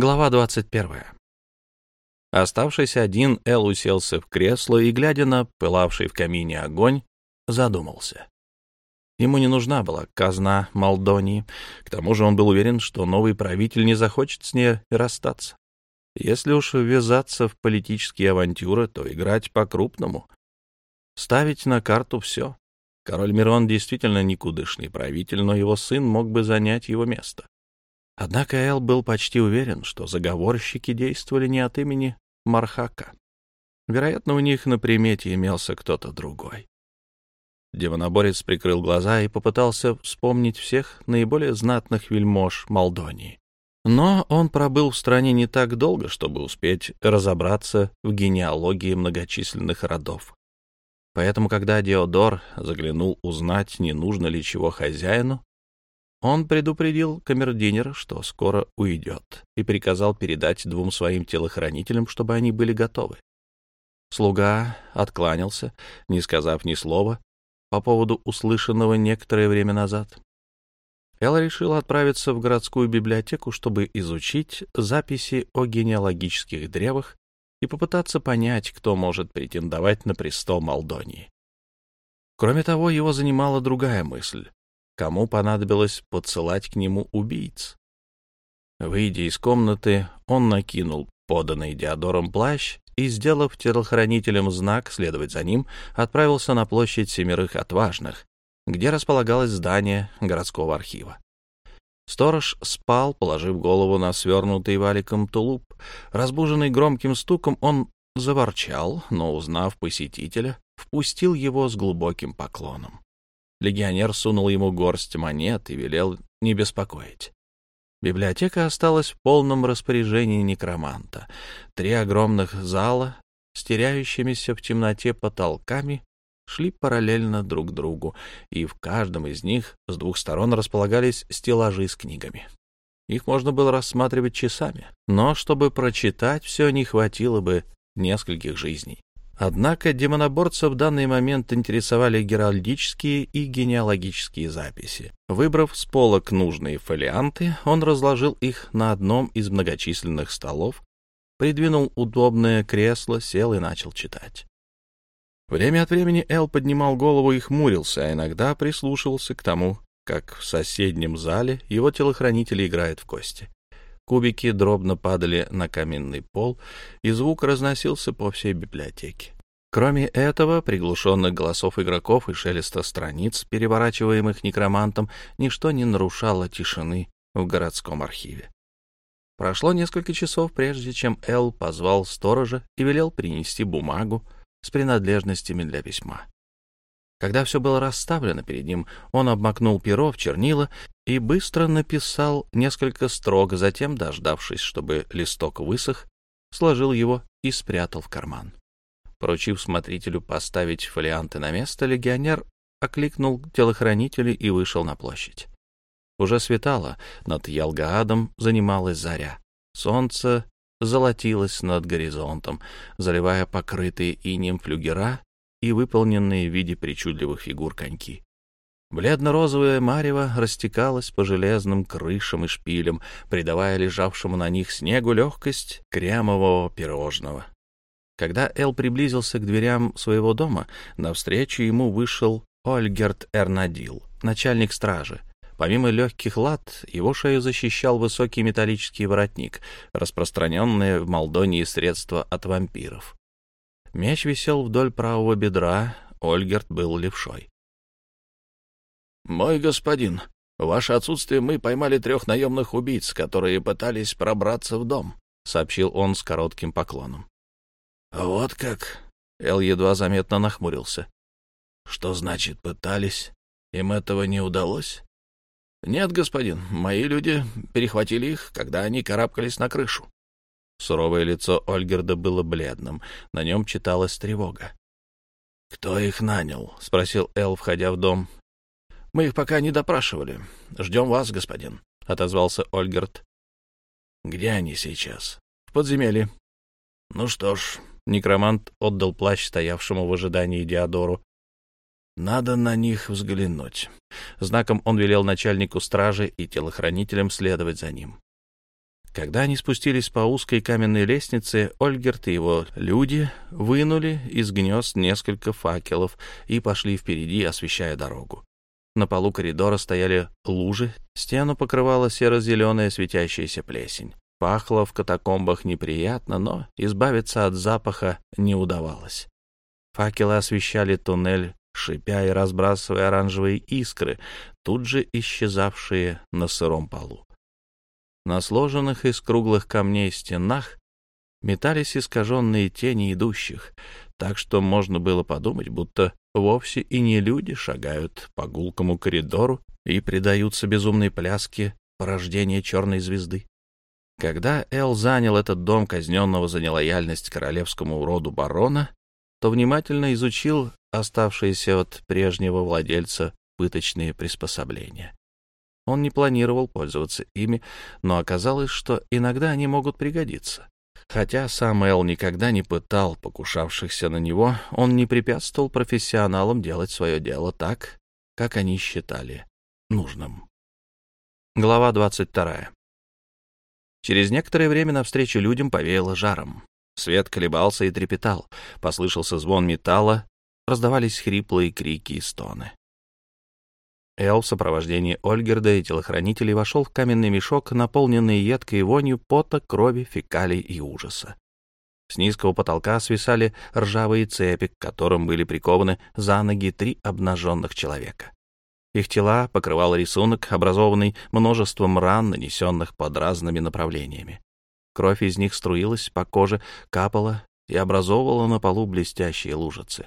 Глава 21. Оставшись один, Эл уселся в кресло и, глядя на пылавший в камине огонь, задумался. Ему не нужна была казна Молдонии. К тому же он был уверен, что новый правитель не захочет с ней расстаться. Если уж ввязаться в политические авантюры, то играть по-крупному. Ставить на карту все. Король Мирон действительно никудышный правитель, но его сын мог бы занять его место. Однако Эл был почти уверен, что заговорщики действовали не от имени Мархака. Вероятно, у них на примете имелся кто-то другой. Демоноборец прикрыл глаза и попытался вспомнить всех наиболее знатных вельмож Молдонии. Но он пробыл в стране не так долго, чтобы успеть разобраться в генеалогии многочисленных родов. Поэтому, когда Диодор заглянул узнать, не нужно ли чего хозяину, он предупредил камердинера, что скоро уйдет, и приказал передать двум своим телохранителям, чтобы они были готовы. Слуга откланялся, не сказав ни слова по поводу услышанного некоторое время назад. Элла решила отправиться в городскую библиотеку, чтобы изучить записи о генеалогических древах и попытаться понять, кто может претендовать на престол Молдонии. Кроме того, его занимала другая мысль кому понадобилось подсылать к нему убийц. Выйдя из комнаты, он накинул поданный Диодором плащ и, сделав телохранителям знак следовать за ним, отправился на площадь Семерых Отважных, где располагалось здание городского архива. Сторож спал, положив голову на свернутый валиком тулуп. Разбуженный громким стуком, он заворчал, но, узнав посетителя, впустил его с глубоким поклоном. Легионер сунул ему горсть монет и велел не беспокоить. Библиотека осталась в полном распоряжении некроманта. Три огромных зала с теряющимися в темноте потолками шли параллельно друг другу, и в каждом из них с двух сторон располагались стеллажи с книгами. Их можно было рассматривать часами, но чтобы прочитать все, не хватило бы нескольких жизней. Однако демоноборца в данный момент интересовали геральдические и генеалогические записи. Выбрав с полок нужные фолианты, он разложил их на одном из многочисленных столов, придвинул удобное кресло, сел и начал читать. Время от времени Эл поднимал голову и хмурился, а иногда прислушивался к тому, как в соседнем зале его телохранители играют в кости. Кубики дробно падали на каменный пол, и звук разносился по всей библиотеке. Кроме этого, приглушенных голосов игроков и шелеста страниц, переворачиваемых некромантом, ничто не нарушало тишины в городском архиве. Прошло несколько часов, прежде чем Эл позвал сторожа и велел принести бумагу с принадлежностями для письма. Когда все было расставлено перед ним, он обмакнул перо в чернила и быстро написал несколько строк, затем, дождавшись, чтобы листок высох, сложил его и спрятал в карман. Поручив смотрителю поставить фолианты на место, легионер окликнул телохранителей и вышел на площадь. Уже светало, над Ялгаадом занималась заря. Солнце золотилось над горизонтом, заливая покрытые инем флюгера и выполненные в виде причудливых фигур коньки. Бледно-розовое марево растекалось по железным крышам и шпилям, придавая лежавшему на них снегу легкость кремового пирожного. Когда Эл приблизился к дверям своего дома, навстречу ему вышел Ольгерт Эрнадил, начальник стражи. Помимо легких лад, его шею защищал высокий металлический воротник, распространенное в Молдонии средство от вампиров. Меч висел вдоль правого бедра, Ольгерт был левшой. «Мой господин, в ваше отсутствие мы поймали трех наемных убийц, которые пытались пробраться в дом», — сообщил он с коротким поклоном. «Вот как?» — Эл едва заметно нахмурился. «Что значит пытались? Им этого не удалось?» «Нет, господин, мои люди перехватили их, когда они карабкались на крышу». Суровое лицо Ольгерда было бледным, на нем читалась тревога. «Кто их нанял?» — спросил Эл, входя в дом. «Мы их пока не допрашивали. Ждем вас, господин», — отозвался Ольгерт. «Где они сейчас?» «В подземелье». «Ну что ж, Некромант отдал плащ стоявшему в ожидании Диодору. «Надо на них взглянуть». Знаком он велел начальнику стражи и телохранителям следовать за ним. Когда они спустились по узкой каменной лестнице, Ольгерт и его люди вынули из гнезд несколько факелов и пошли впереди, освещая дорогу. На полу коридора стояли лужи, стену покрывала серо-зеленая светящаяся плесень. Пахло в катакомбах неприятно, но избавиться от запаха не удавалось. Факелы освещали туннель, шипя и разбрасывая оранжевые искры, тут же исчезавшие на сыром полу. На сложенных из круглых камней стенах метались искаженные тени идущих, так что можно было подумать, будто вовсе и не люди шагают по гулкому коридору и предаются безумной пляске порождения черной звезды. Когда Эл занял этот дом казненного за нелояльность королевскому роду барона, то внимательно изучил оставшиеся от прежнего владельца пыточные приспособления. Он не планировал пользоваться ими, но оказалось, что иногда они могут пригодиться. Хотя сам Эл никогда не пытал покушавшихся на него, он не препятствовал профессионалам делать свое дело так, как они считали нужным. Глава 22. Через некоторое время навстречу людям повеяло жаром. Свет колебался и трепетал, послышался звон металла, раздавались хриплые крики и стоны. Эл в сопровождении Ольгерда и телохранителей вошел в каменный мешок, наполненный едкой вонью пота, крови, фекалий и ужаса. С низкого потолка свисали ржавые цепи, к которым были прикованы за ноги три обнаженных человека. Их тела покрывал рисунок, образованный множеством ран, нанесенных под разными направлениями. Кровь из них струилась по коже, капала и образовывала на полу блестящие лужицы.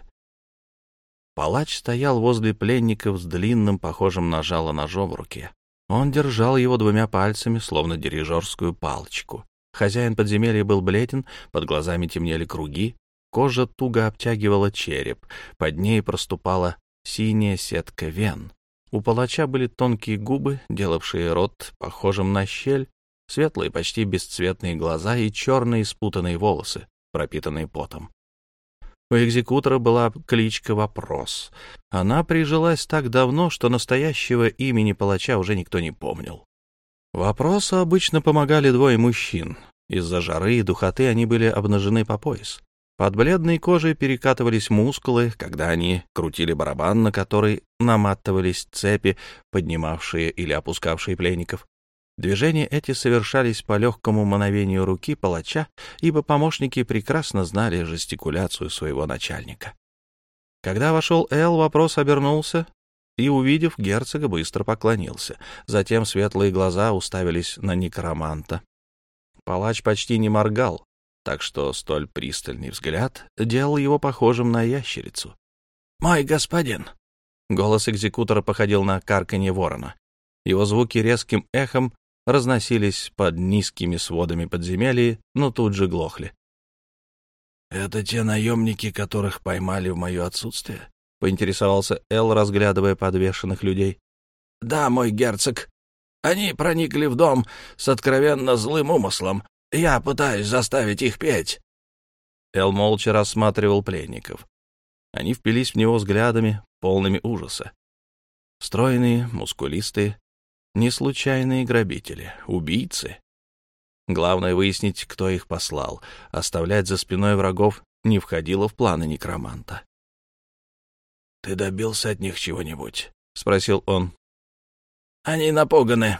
Палач стоял возле пленников с длинным, похожим на жало ножом в руке. Он держал его двумя пальцами, словно дирижерскую палочку. Хозяин подземелья был бледен, под глазами темнели круги, кожа туго обтягивала череп, под ней проступала синяя сетка вен. У палача были тонкие губы, делавшие рот похожим на щель, светлые, почти бесцветные глаза и черные спутанные волосы, пропитанные потом. У экзекутора была кличка «Вопрос». Она прижилась так давно, что настоящего имени палача уже никто не помнил. Вопросу обычно помогали двое мужчин. Из-за жары и духоты они были обнажены по пояс. Под бледной кожей перекатывались мускулы, когда они крутили барабан, на который наматывались цепи, поднимавшие или опускавшие пленников. Движения эти совершались по легкому мановению руки палача, ибо помощники прекрасно знали жестикуляцию своего начальника. Когда вошел Эл, вопрос обернулся и, увидев герцога, быстро поклонился. Затем светлые глаза уставились на некроманта. Палач почти не моргал, так что столь пристальный взгляд делал его похожим на ящерицу. «Мой господин!» Голос экзекутора походил на карканье ворона. Его звуки резким эхом разносились под низкими сводами подземелья, но тут же глохли. «Это те наемники, которых поймали в мое отсутствие?» — поинтересовался Эл, разглядывая подвешенных людей. «Да, мой герцог. Они проникли в дом с откровенно злым умыслом. Я пытаюсь заставить их петь». Эл молча рассматривал пленников. Они впились в него взглядами, полными ужаса. Стройные, мускулистые, не случайные грабители, убийцы. Главное выяснить, кто их послал. Оставлять за спиной врагов не входило в планы некроманта. — Ты добился от них чего-нибудь? — спросил он. — Они напуганы,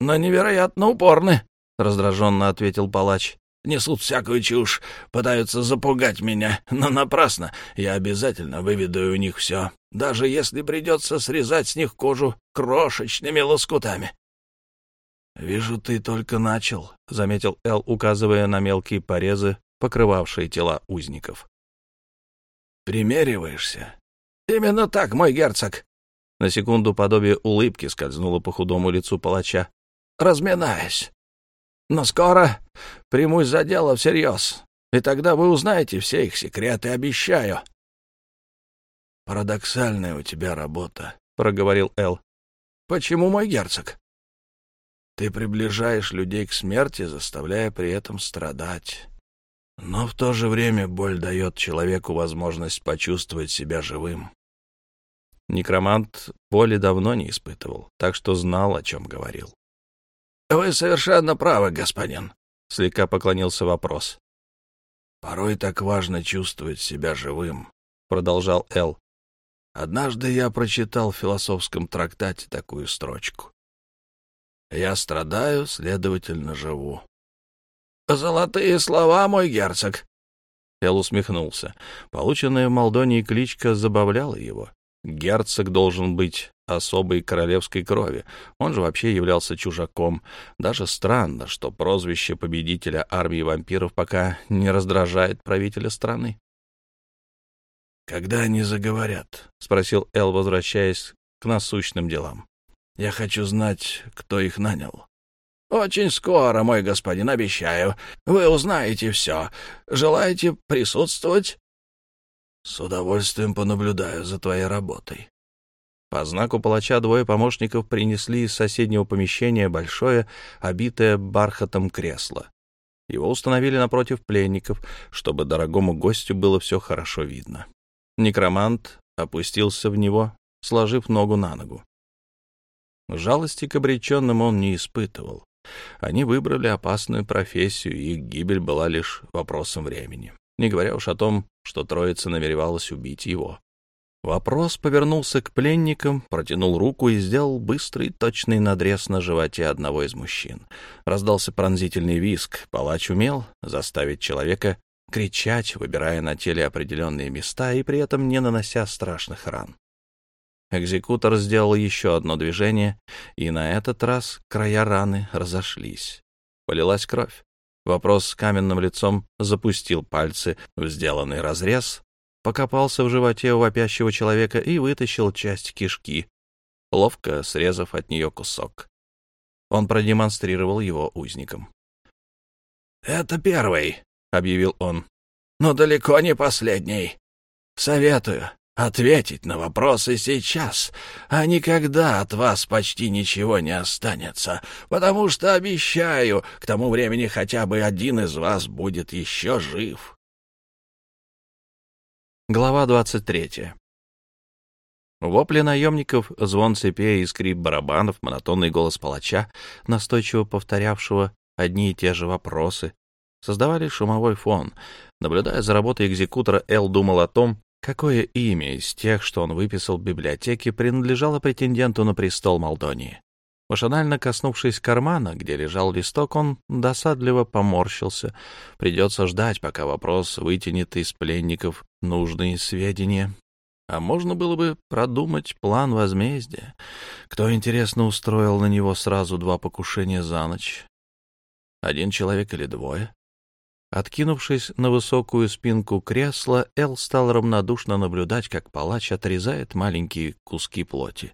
но невероятно упорны, — раздраженно ответил палач. Несут всякую чушь, пытаются запугать меня, но напрасно. Я обязательно выведу у них все, даже если придется срезать с них кожу крошечными лоскутами. — Вижу, ты только начал, — заметил Эл, указывая на мелкие порезы, покрывавшие тела узников. — Примериваешься? — Именно так, мой герцог. На секунду подобие улыбки скользнуло по худому лицу палача. — Разминаясь. Но скоро примусь за дело всерьез, и тогда вы узнаете все их секреты, обещаю. — Парадоксальная у тебя работа, — проговорил Эл. — Почему мой герцог? — Ты приближаешь людей к смерти, заставляя при этом страдать. Но в то же время боль дает человеку возможность почувствовать себя живым. Некромант боли давно не испытывал, так что знал, о чем говорил. Вы совершенно правы, господин, — слегка поклонился вопрос. Порой так важно чувствовать себя живым, — продолжал Эл. Однажды я прочитал в философском трактате такую строчку. Я страдаю, следовательно, живу. «Золотые слова, мой герцог!» Эл усмехнулся. Полученная в Молдонии кличка забавляла его. Герцог должен быть особой королевской крови. Он же вообще являлся чужаком. Даже странно, что прозвище победителя армии вампиров пока не раздражает правителя страны. «Когда они заговорят?» — спросил Эл, возвращаясь к насущным делам. «Я хочу знать, кто их нанял». «Очень скоро, мой господин, обещаю. Вы узнаете все. Желаете присутствовать?» «С удовольствием понаблюдаю за твоей работой». По знаку палача двое помощников принесли из соседнего помещения большое, обитое бархатом кресло. Его установили напротив пленников, чтобы дорогому гостю было все хорошо видно. Некромант опустился в него, сложив ногу на ногу. Жалости к обреченным он не испытывал. Они выбрали опасную профессию, и их гибель была лишь вопросом времени, не говоря уж о том, что троица намеревалась убить его. Вопрос повернулся к пленникам, протянул руку и сделал быстрый, точный надрез на животе одного из мужчин. Раздался пронзительный виск. Палач умел заставить человека кричать, выбирая на теле определенные места и при этом не нанося страшных ран. Экзекутор сделал еще одно движение, и на этот раз края раны разошлись. Полилась кровь. Вопрос с каменным лицом запустил пальцы в сделанный разрез, покопался в животе у вопящего человека и вытащил часть кишки, ловко срезав от нее кусок. Он продемонстрировал его узникам. «Это первый», — объявил он, — «но далеко не последний. Советую, ответить на вопросы сейчас, а никогда от вас почти ничего не останется, потому что, обещаю, к тому времени хотя бы один из вас будет еще жив. Глава 23 Вопли наемников, звон цепей и скрип барабанов, монотонный голос палача, настойчиво повторявшего одни и те же вопросы, создавали шумовой фон. Наблюдая за работой экзекутора, Эл думал о том, Какое имя из тех, что он выписал в библиотеке, принадлежало претенденту на престол Молдонии? Машинально коснувшись кармана, где лежал листок, он досадливо поморщился. Придется ждать, пока вопрос вытянет из пленников нужные сведения. А можно было бы продумать план возмездия. Кто, интересно, устроил на него сразу два покушения за ночь? Один человек или двое? Откинувшись на высокую спинку кресла, Эл стал равнодушно наблюдать, как палач отрезает маленькие куски плоти.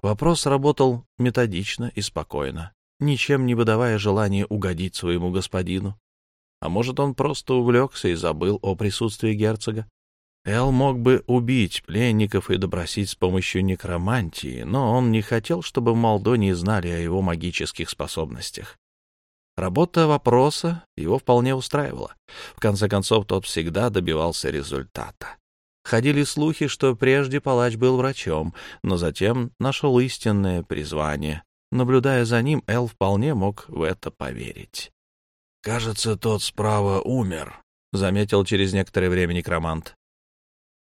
Вопрос работал методично и спокойно, ничем не выдавая желания угодить своему господину. А может, он просто увлекся и забыл о присутствии герцога? Эл мог бы убить пленников и допросить с помощью некромантии, но он не хотел, чтобы в Молдонии знали о его магических способностях. Работа вопроса его вполне устраивала. В конце концов, тот всегда добивался результата. Ходили слухи, что прежде палач был врачом, но затем нашел истинное призвание. Наблюдая за ним, Эл вполне мог в это поверить. «Кажется, тот справа умер», — заметил через некоторое время некромант.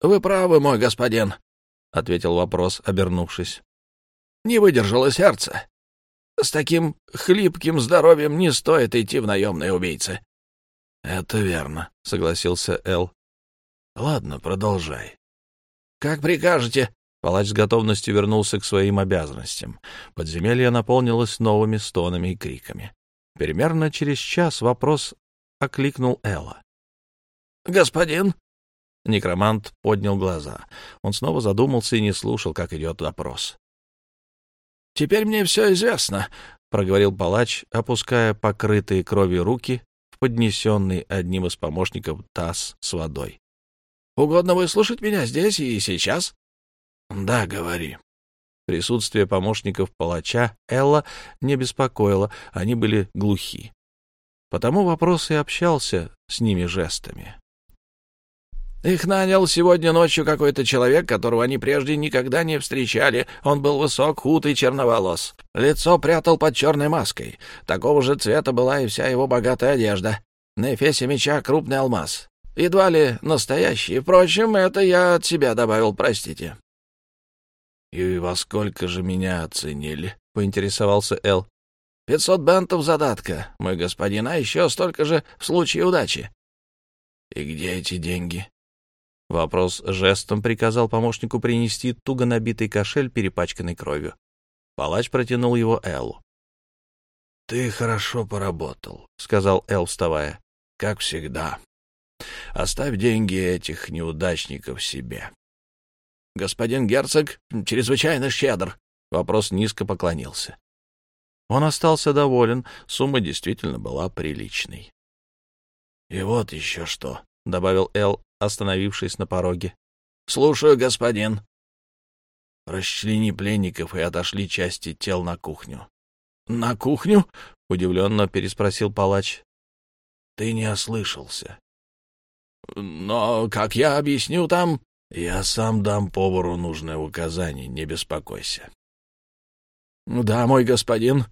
«Вы правы, мой господин», — ответил вопрос, обернувшись. «Не выдержало сердце. С таким хлипким здоровьем не стоит идти в наемные убийцы. — Это верно, — согласился Эл. — Ладно, продолжай. — Как прикажете. Палач с готовностью вернулся к своим обязанностям. Подземелье наполнилось новыми стонами и криками. Примерно через час вопрос окликнул Элла. «Господин?» Некромант поднял глаза. Он снова задумался и не слушал, как идет допрос. Теперь мне все известно, — проговорил палач, опуская покрытые кровью руки в поднесенный одним из помощников таз с водой. — Угодно выслушать меня здесь и сейчас? — Да, говори. Присутствие помощников палача Элла не беспокоило, они были глухи. Потому вопрос и общался с ними жестами. Их нанял сегодня ночью какой-то человек, которого они прежде никогда не встречали. Он был высок, худ и черноволос. Лицо прятал под черной маской. Такого же цвета была и вся его богатая одежда. На эфесе меча крупный алмаз. Едва ли настоящий. Впрочем, это я от себя добавил, простите. — И во сколько же меня оценили? — поинтересовался Эл. — Пятьсот бентов задатка, мой господин, а еще столько же в случае удачи. — И где эти деньги? Вопрос жестом приказал помощнику принести туго набитый кошель, перепачканный кровью. Палач протянул его Эллу. — Ты хорошо поработал, — сказал Эл, вставая. — Как всегда. Оставь деньги этих неудачников себе. — Господин герцог чрезвычайно щедр. Вопрос низко поклонился. Он остался доволен, сумма действительно была приличной. — И вот еще что, — добавил Эл, остановившись на пороге. — Слушаю, господин. Расчлени пленников и отошли части тел на кухню. — На кухню? — удивленно переспросил палач. — Ты не ослышался. — Но как я объясню там... — Я сам дам повару нужное указание, не беспокойся. — Да, мой господин.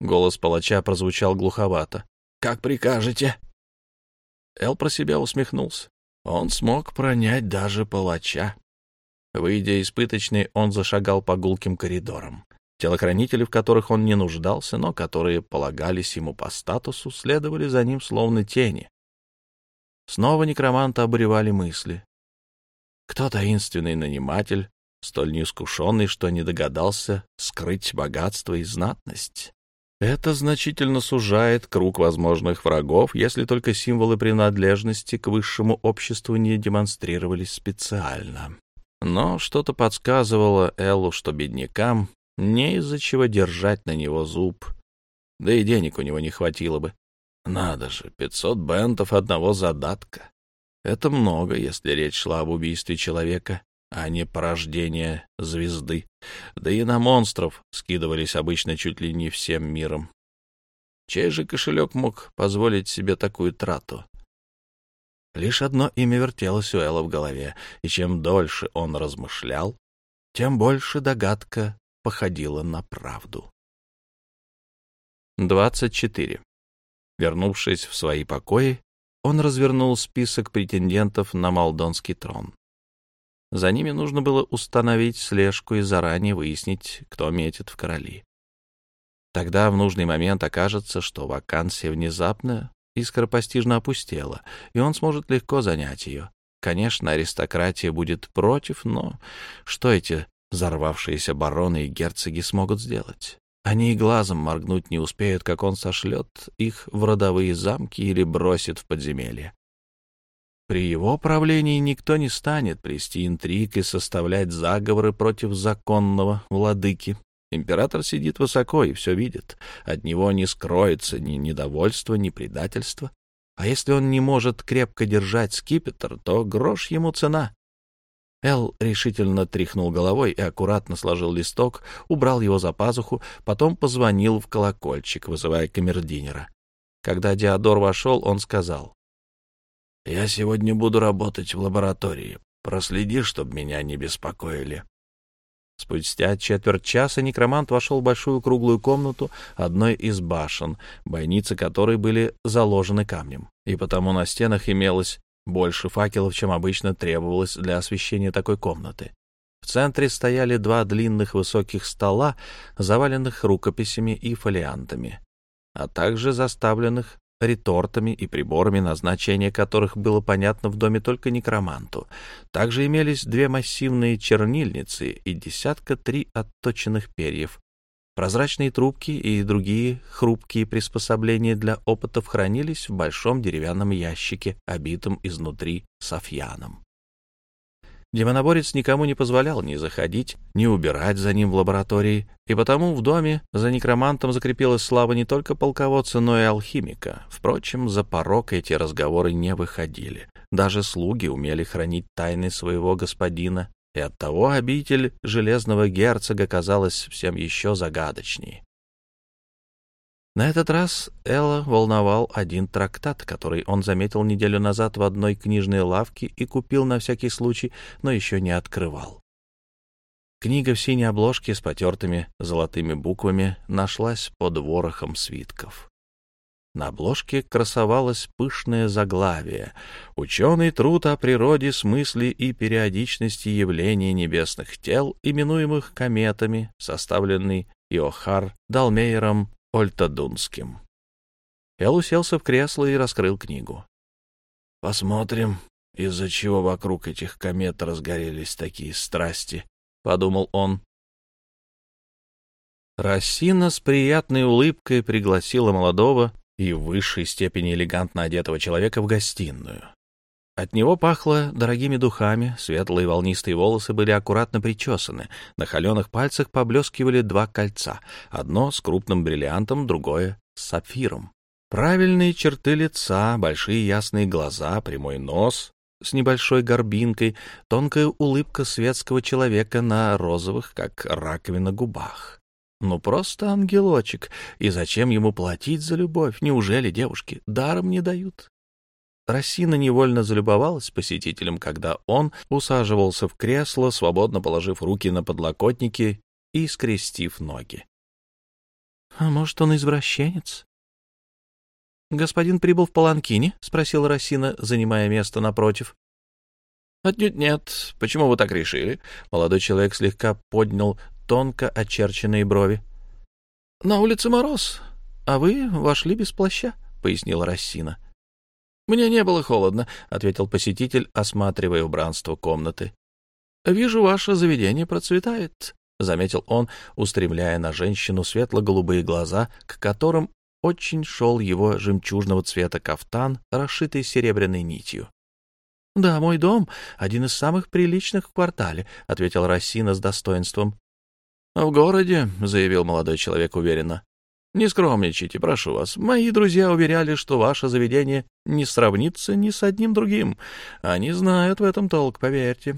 Голос палача прозвучал глуховато. — Как прикажете. Эл про себя усмехнулся. Он смог пронять даже палача. Выйдя из пыточной, он зашагал по гулким коридорам. Телохранители, в которых он не нуждался, но которые полагались ему по статусу, следовали за ним словно тени. Снова некроманта обуревали мысли. Кто таинственный наниматель, столь неискушенный, что не догадался скрыть богатство и знатность? Это значительно сужает круг возможных врагов, если только символы принадлежности к высшему обществу не демонстрировались специально. Но что-то подсказывало Эллу, что беднякам не из-за чего держать на него зуб, да и денег у него не хватило бы. Надо же, пятьсот бентов одного задатка. Это много, если речь шла об убийстве человека, а не порождение звезды. Да и на монстров скидывались обычно чуть ли не всем миром. Чей же кошелек мог позволить себе такую трату? Лишь одно имя вертелось у Элла в голове, и чем дольше он размышлял, тем больше догадка походила на правду. 24. Вернувшись в свои покои, он развернул список претендентов на Молдонский трон. За ними нужно было установить слежку и заранее выяснить, кто метит в короли. Тогда в нужный момент окажется, что вакансия внезапно и скоропостижно опустела, и он сможет легко занять ее. Конечно, аристократия будет против, но что эти взорвавшиеся бароны и герцоги смогут сделать? Они и глазом моргнуть не успеют, как он сошлет их в родовые замки или бросит в подземелье. При его правлении никто не станет плести интриг и составлять заговоры против законного владыки. Император сидит высоко и все видит. От него не скроется ни недовольство, ни предательство. А если он не может крепко держать скипетр, то грош ему цена. Эл решительно тряхнул головой и аккуратно сложил листок, убрал его за пазуху, потом позвонил в колокольчик, вызывая камердинера. Когда Диодор вошел, он сказал, я сегодня буду работать в лаборатории. Проследи, чтобы меня не беспокоили. Спустя четверть часа некромант вошел в большую круглую комнату одной из башен, бойницы которой были заложены камнем, и потому на стенах имелось больше факелов, чем обычно требовалось для освещения такой комнаты. В центре стояли два длинных высоких стола, заваленных рукописями и фолиантами, а также заставленных ретортами и приборами, назначение которых было понятно в доме только некроманту. Также имелись две массивные чернильницы и десятка три отточенных перьев. Прозрачные трубки и другие хрупкие приспособления для опытов хранились в большом деревянном ящике, обитом изнутри софьяном. Демоноборец никому не позволял ни заходить, ни убирать за ним в лаборатории, и потому в доме за некромантом закрепилась слава не только полководца, но и алхимика. Впрочем, за порог эти разговоры не выходили. Даже слуги умели хранить тайны своего господина, и оттого обитель железного герцога казалась всем еще загадочней. На этот раз Элла волновал один трактат, который он заметил неделю назад в одной книжной лавке и купил на всякий случай, но еще не открывал. Книга в синей обложке с потертыми золотыми буквами нашлась под ворохом свитков. На обложке красовалось пышное заглавие «Ученый труд о природе, смысле и периодичности явления небесных тел, именуемых кометами», составленный Иохар Далмейером Ольтадунским. Эл уселся в кресло и раскрыл книгу. «Посмотрим, из-за чего вокруг этих комет разгорелись такие страсти», — подумал он. Рассина с приятной улыбкой пригласила молодого и в высшей степени элегантно одетого человека в гостиную. От него пахло дорогими духами, светлые волнистые волосы были аккуратно причесаны, на холеных пальцах поблескивали два кольца, одно с крупным бриллиантом, другое с сапфиром. Правильные черты лица, большие ясные глаза, прямой нос с небольшой горбинкой, тонкая улыбка светского человека на розовых, как раковина, губах. Ну, просто ангелочек. И зачем ему платить за любовь? Неужели девушки даром не дают? Рассина невольно залюбовалась посетителем, когда он усаживался в кресло, свободно положив руки на подлокотники и скрестив ноги. — А может, он извращенец? — Господин прибыл в Паланкине? — спросила Рассина, занимая место напротив. — Отнюдь нет. Почему вы так решили? Молодой человек слегка поднял тонко очерченные брови. — На улице мороз, а вы вошли без плаща, — пояснила Рассина. — Мне не было холодно, — ответил посетитель, осматривая убранство комнаты. — Вижу, ваше заведение процветает, — заметил он, устремляя на женщину светло-голубые глаза, к которым очень шел его жемчужного цвета кафтан, расшитый серебряной нитью. — Да, мой дом — один из самых приличных в квартале, — ответил Рассина с достоинством. «В городе», — заявил молодой человек уверенно. «Не скромничайте, прошу вас. Мои друзья уверяли, что ваше заведение не сравнится ни с одним другим. Они знают в этом толк, поверьте».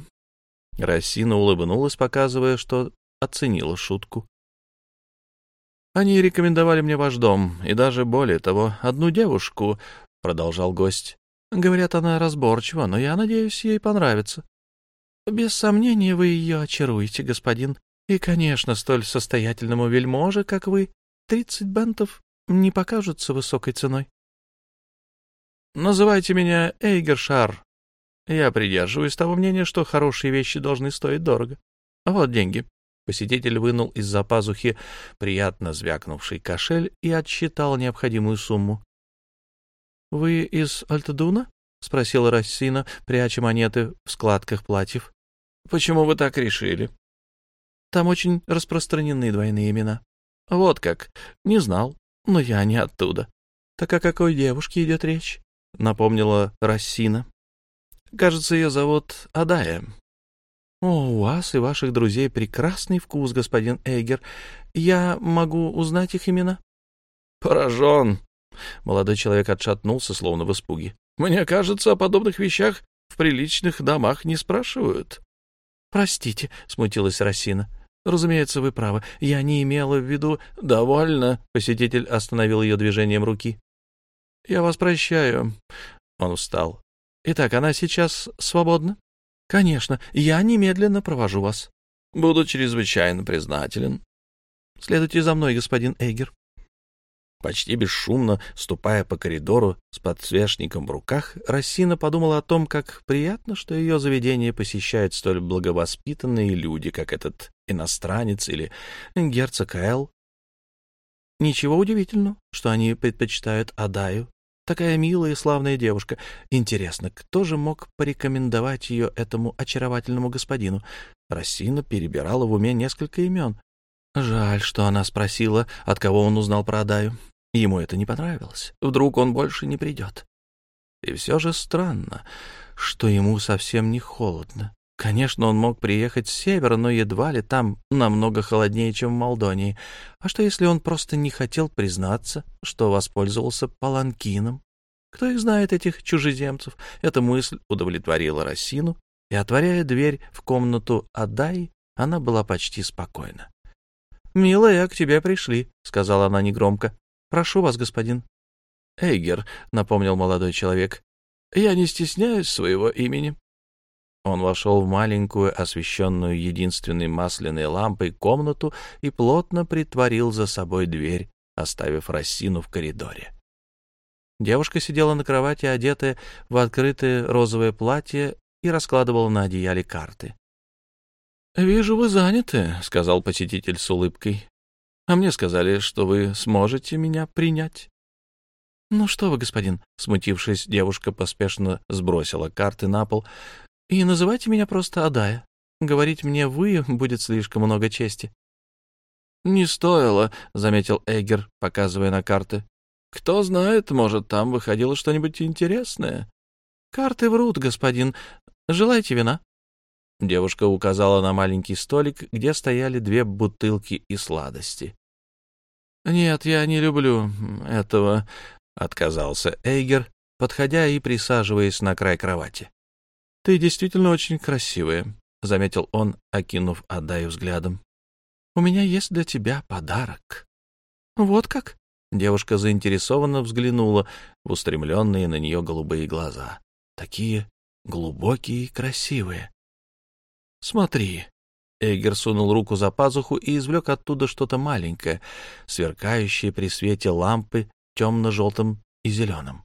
Рассина улыбнулась, показывая, что оценила шутку. «Они рекомендовали мне ваш дом, и даже более того, одну девушку», — продолжал гость. «Говорят, она разборчива, но я надеюсь, ей понравится». «Без сомнения, вы ее очаруете, господин», и, конечно, столь состоятельному вельможе, как вы, тридцать бентов не покажутся высокой ценой. Называйте меня Эйгершар. Я придерживаюсь того мнения, что хорошие вещи должны стоить дорого. Вот деньги. Посетитель вынул из-за пазухи приятно звякнувший кошель и отсчитал необходимую сумму. — Вы из Альтадуна? — спросила Рассина, пряча монеты в складках платьев. — Почему вы так решили? Там очень распространены двойные имена. Вот как. Не знал. Но я не оттуда. Так о какой девушке идет речь? Напомнила Рассина. Кажется, ее зовут Адая. О, у вас и ваших друзей прекрасный вкус, господин Эйгер. Я могу узнать их имена? Поражен. Молодой человек отшатнулся, словно в испуге. Мне кажется, о подобных вещах в приличных домах не спрашивают. Простите, смутилась Рассина. Разумеется, вы правы. Я не имела в виду... Довольно. Посетитель остановил ее движением руки. Я вас прощаю. Он встал. Итак, она сейчас свободна? Конечно. Я немедленно провожу вас. Буду чрезвычайно признателен. Следуйте за мной, господин Эйгер. Почти бесшумно, ступая по коридору с подсвечником в руках, Рассина подумала о том, как приятно, что ее заведение посещают столь благовоспитанные люди, как этот иностранец или герцог Эл. Ничего удивительного, что они предпочитают Адаю. Такая милая и славная девушка. Интересно, кто же мог порекомендовать ее этому очаровательному господину? Рассина перебирала в уме несколько имен. Жаль, что она спросила, от кого он узнал про Адаю. Ему это не понравилось. Вдруг он больше не придет. И все же странно, что ему совсем не холодно. Конечно, он мог приехать с севера, но едва ли там намного холоднее, чем в Молдонии. А что, если он просто не хотел признаться, что воспользовался паланкином? Кто их знает, этих чужеземцев? Эта мысль удовлетворила Росину, и, отворяя дверь в комнату Адай, она была почти спокойна. «Милая, к тебе пришли», — сказала она негромко. Прошу вас, господин. Эйгер, — напомнил молодой человек, — я не стесняюсь своего имени. Он вошел в маленькую, освещенную единственной масляной лампой комнату и плотно притворил за собой дверь, оставив Рассину в коридоре. Девушка сидела на кровати, одетая в открытое розовое платье, и раскладывала на одеяле карты. — Вижу, вы заняты, — сказал посетитель с улыбкой. — А мне сказали, что вы сможете меня принять. — Ну что вы, господин, — смутившись, девушка поспешно сбросила карты на пол и называйте меня просто Адая. Говорить мне «вы» будет слишком много чести. — Не стоило, — заметил Эггер, показывая на карты. — Кто знает, может, там выходило что-нибудь интересное. — Карты врут, господин. Желаете вина? Девушка указала на маленький столик, где стояли две бутылки и сладости. — Нет, я не люблю этого, — отказался Эйгер, подходя и присаживаясь на край кровати. — Ты действительно очень красивая, — заметил он, окинув Адаю взглядом. — У меня есть для тебя подарок. — Вот как? Девушка заинтересованно взглянула в устремленные на нее голубые глаза. Такие глубокие и красивые. — Смотри. Эггер сунул руку за пазуху и извлек оттуда что-то маленькое, сверкающее при свете лампы темно-желтым и зеленым.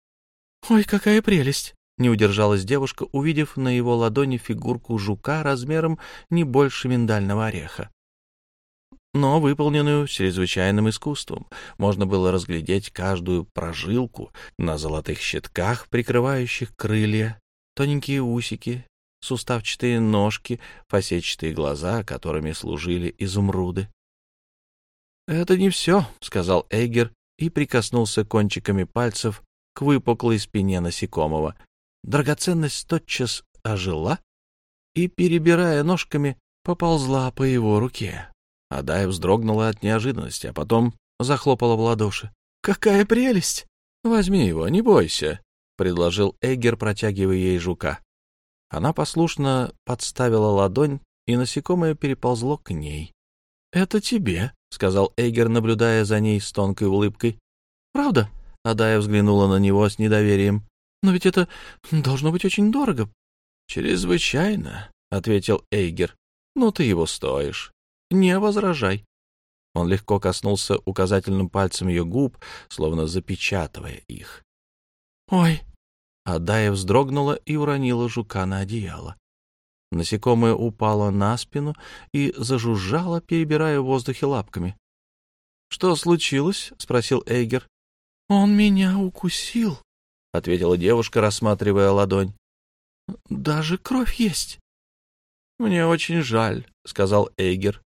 — Ой, какая прелесть! Не удержалась девушка, увидев на его ладони фигурку жука размером не больше миндального ореха. Но выполненную чрезвычайным искусством. Можно было разглядеть каждую прожилку на золотых щитках, прикрывающих крылья, тоненькие усики, суставчатые ножки, фасетчатые глаза, которыми служили изумруды. «Это не все», — сказал Эйгер и прикоснулся кончиками пальцев к выпуклой спине насекомого, Драгоценность тотчас ожила и, перебирая ножками, поползла по его руке. Адая вздрогнула от неожиданности, а потом захлопала в ладоши. «Какая прелесть! Возьми его, не бойся», — предложил Эггер, протягивая ей жука. Она послушно подставила ладонь, и насекомое переползло к ней. «Это тебе», — сказал Эггер, наблюдая за ней с тонкой улыбкой. «Правда?» — Адая взглянула на него с недоверием. Но ведь это должно быть очень дорого. — Чрезвычайно, — ответил Эйгер. — Но ты его стоишь. Не возражай. Он легко коснулся указательным пальцем ее губ, словно запечатывая их. — Ой! Адая вздрогнула и уронила жука на одеяло. Насекомое упало на спину и зажужжало, перебирая в воздухе лапками. — Что случилось? — спросил Эйгер. — Он меня укусил, — ответила девушка, рассматривая ладонь. — Даже кровь есть. — Мне очень жаль, — сказал Эйгер.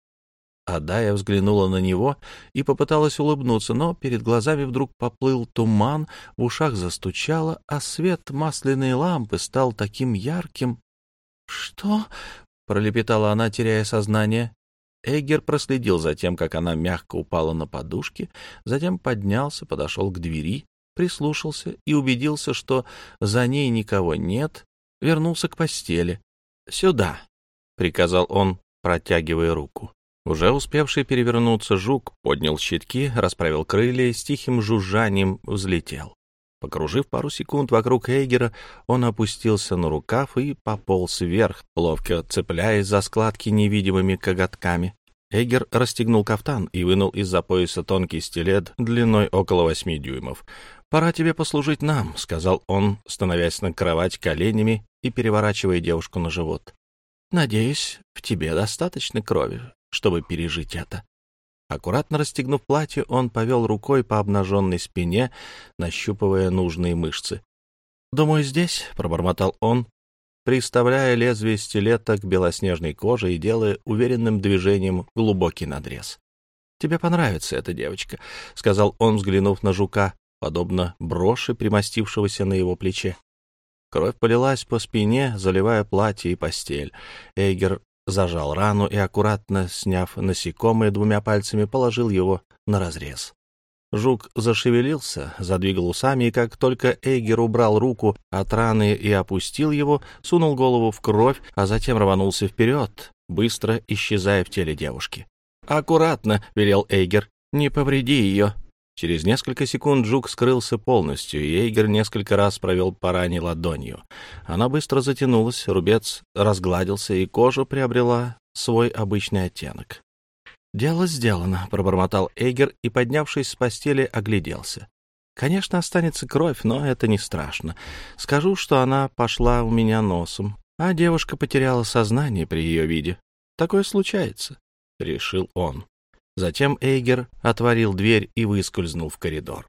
Адая взглянула на него и попыталась улыбнуться, но перед глазами вдруг поплыл туман, в ушах застучало, а свет масляной лампы стал таким ярким. — Что? — пролепетала она, теряя сознание. Эггер проследил за тем, как она мягко упала на подушки, затем поднялся, подошел к двери прислушался и убедился, что за ней никого нет, вернулся к постели. «Сюда», — приказал он, протягивая руку. Уже успевший перевернуться жук поднял щитки, расправил крылья и с тихим жужжанием взлетел. Покружив пару секунд вокруг Эйгера, он опустился на рукав и пополз вверх, ловко цепляясь за складки невидимыми коготками. Эгер расстегнул кафтан и вынул из-за пояса тонкий стилет длиной около восьми дюймов. «Пора тебе послужить нам», — сказал он, становясь на кровать коленями и переворачивая девушку на живот. «Надеюсь, в тебе достаточно крови, чтобы пережить это». Аккуратно расстегнув платье, он повел рукой по обнаженной спине, нащупывая нужные мышцы. «Думаю, здесь», — пробормотал он, приставляя лезвие стилета к белоснежной коже и делая уверенным движением глубокий надрез. «Тебе понравится эта девочка», — сказал он, взглянув на жука, подобно броши, примостившегося на его плече. Кровь полилась по спине, заливая платье и постель. Эйгер зажал рану и, аккуратно сняв насекомое двумя пальцами, положил его на разрез. Жук зашевелился, задвигал усами, и как только Эйгер убрал руку от раны и опустил его, сунул голову в кровь, а затем рванулся вперед, быстро исчезая в теле девушки. «Аккуратно!» — велел Эйгер. «Не повреди ее!» Через несколько секунд жук скрылся полностью, и Эйгер несколько раз провел по ране ладонью. Она быстро затянулась, рубец разгладился, и кожа приобрела свой обычный оттенок. «Дело сделано», — пробормотал Эйгер и, поднявшись с постели, огляделся. «Конечно, останется кровь, но это не страшно. Скажу, что она пошла у меня носом, а девушка потеряла сознание при ее виде. Такое случается», — решил он. Затем Эйгер отворил дверь и выскользнул в коридор.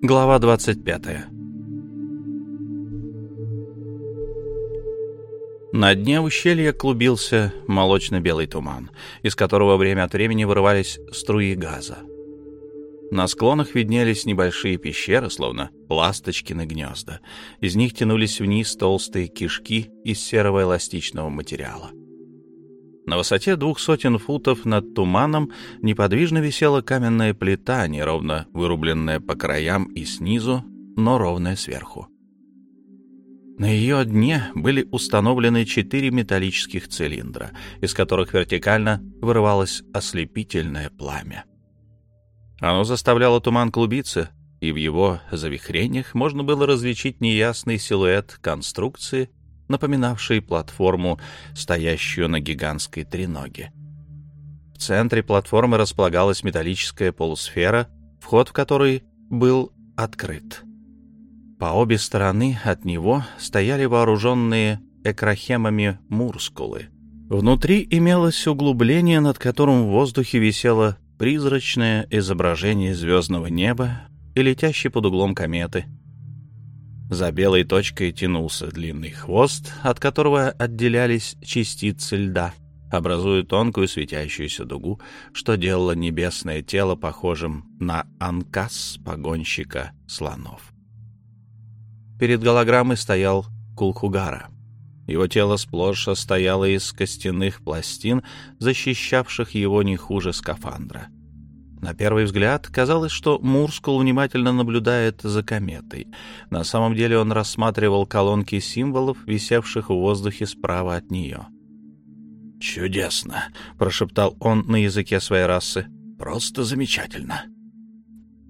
Глава 25 На дне ущелья клубился молочно-белый туман, из которого время от времени вырывались струи газа. На склонах виднелись небольшие пещеры, словно ласточкины гнезда. Из них тянулись вниз толстые кишки из серого эластичного материала. На высоте двух сотен футов над туманом неподвижно висела каменная плита, неровно вырубленная по краям и снизу, но ровная сверху. На ее дне были установлены четыре металлических цилиндра, из которых вертикально вырывалось ослепительное пламя. Оно заставляло туман клубиться, и в его завихрениях можно было различить неясный силуэт конструкции — напоминавший платформу, стоящую на гигантской треноге. В центре платформы располагалась металлическая полусфера, вход в который был открыт. По обе стороны от него стояли вооруженные экрахемами мурскулы. Внутри имелось углубление, над которым в воздухе висело призрачное изображение звездного неба и летящей под углом кометы — за белой точкой тянулся длинный хвост, от которого отделялись частицы льда, образуя тонкую светящуюся дугу, что делало небесное тело похожим на анкас погонщика слонов. Перед голограммой стоял Кулхугара. Его тело сплошь состояло из костяных пластин, защищавших его не хуже скафандра — на первый взгляд казалось, что Мурскул внимательно наблюдает за кометой. На самом деле он рассматривал колонки символов, висевших в воздухе справа от нее. «Чудесно!» — прошептал он на языке своей расы. «Просто замечательно!»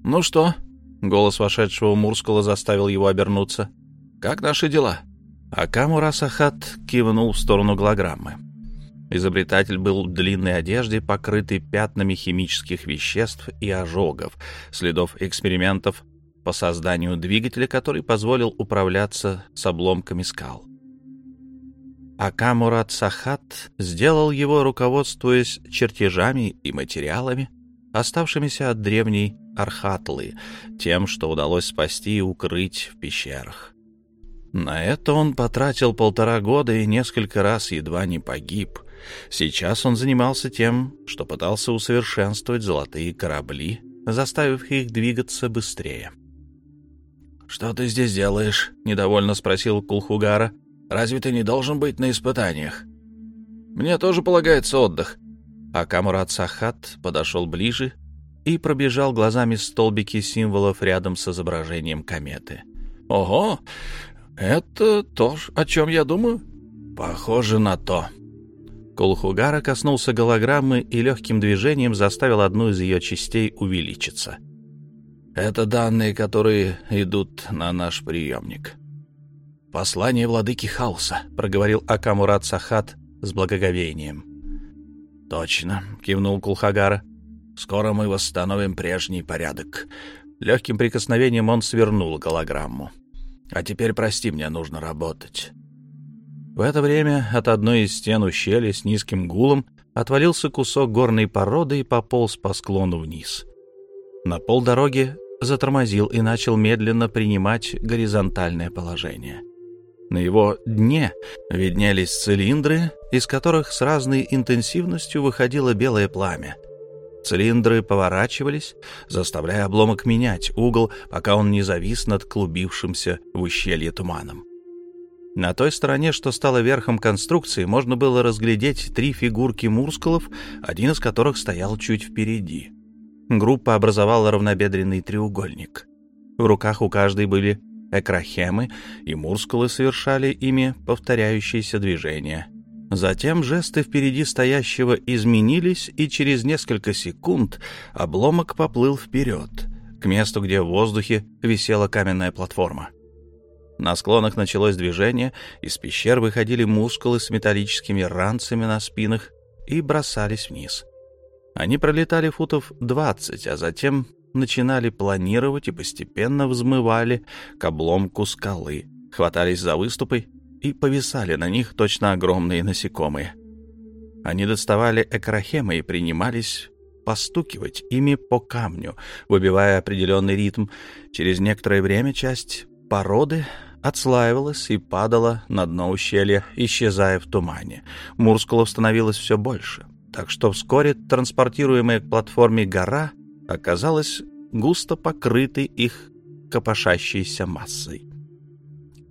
«Ну что?» — голос вошедшего Мурскула заставил его обернуться. «Как наши дела?» Акаму Расахат кивнул в сторону голограммы. Изобретатель был в длинной одежде, покрытый пятнами химических веществ и ожогов, следов экспериментов по созданию двигателя, который позволил управляться с обломками скал. Акамурат Сахат сделал его, руководствуясь чертежами и материалами, оставшимися от древней Архатлы, тем, что удалось спасти и укрыть в пещерах. На это он потратил полтора года и несколько раз едва не погиб — Сейчас он занимался тем, что пытался усовершенствовать золотые корабли, заставив их двигаться быстрее. «Что ты здесь делаешь?» — недовольно спросил Кулхугара. «Разве ты не должен быть на испытаниях?» «Мне тоже полагается отдых». А Камурат Сахат подошел ближе и пробежал глазами столбики символов рядом с изображением кометы. «Ого! Это то, о чем я думаю?» «Похоже на то», Колхугара коснулся голограммы и легким движением заставил одну из ее частей увеличиться. «Это данные, которые идут на наш приемник». «Послание владыки хаоса», — проговорил Акамурат Сахат с благоговением. «Точно», — кивнул Кулхагара. «Скоро мы восстановим прежний порядок». Легким прикосновением он свернул голограмму. «А теперь прости, мне нужно работать». В это время от одной из стен ущелья с низким гулом отвалился кусок горной породы и пополз по склону вниз. На полдороги затормозил и начал медленно принимать горизонтальное положение. На его дне виднелись цилиндры, из которых с разной интенсивностью выходило белое пламя. Цилиндры поворачивались, заставляя обломок менять угол, пока он не завис над клубившимся в ущелье туманом. На той стороне, что стало верхом конструкции, можно было разглядеть три фигурки мурскулов, один из которых стоял чуть впереди. Группа образовала равнобедренный треугольник. В руках у каждой были экрахемы, и мурскулы совершали ими повторяющиеся движения. Затем жесты впереди стоящего изменились, и через несколько секунд обломок поплыл вперед, к месту, где в воздухе висела каменная платформа. На склонах началось движение, из пещер выходили мускулы с металлическими ранцами на спинах и бросались вниз. Они пролетали футов двадцать, а затем начинали планировать и постепенно взмывали к обломку скалы, хватались за выступы и повисали на них точно огромные насекомые. Они доставали экрахемы и принимались постукивать ими по камню, выбивая определенный ритм. Через некоторое время часть породы отслаивалась и падала на дно ущелья, исчезая в тумане. Мурскулов становилось все больше, так что вскоре транспортируемая к платформе гора оказалась густо покрытой их копошащейся массой.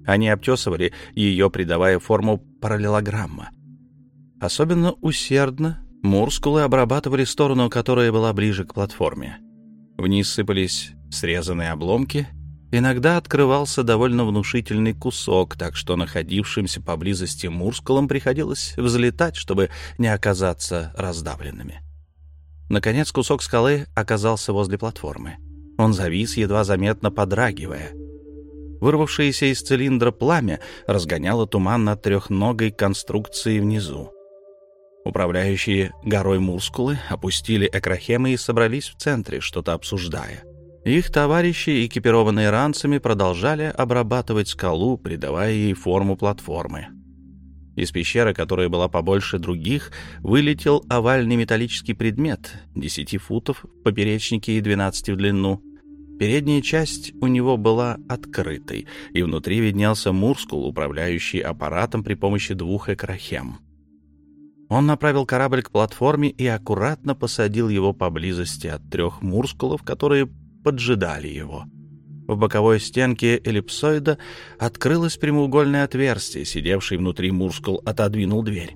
Они обтесывали ее, придавая форму параллелограмма. Особенно усердно мурскулы обрабатывали сторону, которая была ближе к платформе. Вниз сыпались срезанные обломки, иногда открывался довольно внушительный кусок, так что находившимся поблизости мурскулам приходилось взлетать, чтобы не оказаться раздавленными. Наконец кусок скалы оказался возле платформы. Он завис, едва заметно подрагивая — Вырвавшееся из цилиндра пламя разгоняло туман над трехногой конструкцией внизу. Управляющие горой мускулы опустили экрахемы и собрались в центре, что-то обсуждая. Их товарищи, экипированные ранцами, продолжали обрабатывать скалу, придавая ей форму платформы. Из пещеры, которая была побольше других, вылетел овальный металлический предмет 10 футов в поперечнике и 12 в длину. Передняя часть у него была открытой, и внутри виднелся мускул, управляющий аппаратом при помощи двух экрахем. Он направил корабль к платформе и аккуратно посадил его поблизости от трех мускулов, которые поджидали его. В боковой стенке эллипсоида открылось прямоугольное отверстие, сидевший внутри мускул отодвинул дверь.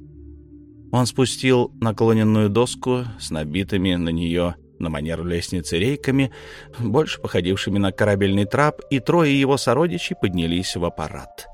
Он спустил наклоненную доску с набитыми на нее на манер лестницы рейками, больше походившими на корабельный трап, и трое его сородичей поднялись в аппарат.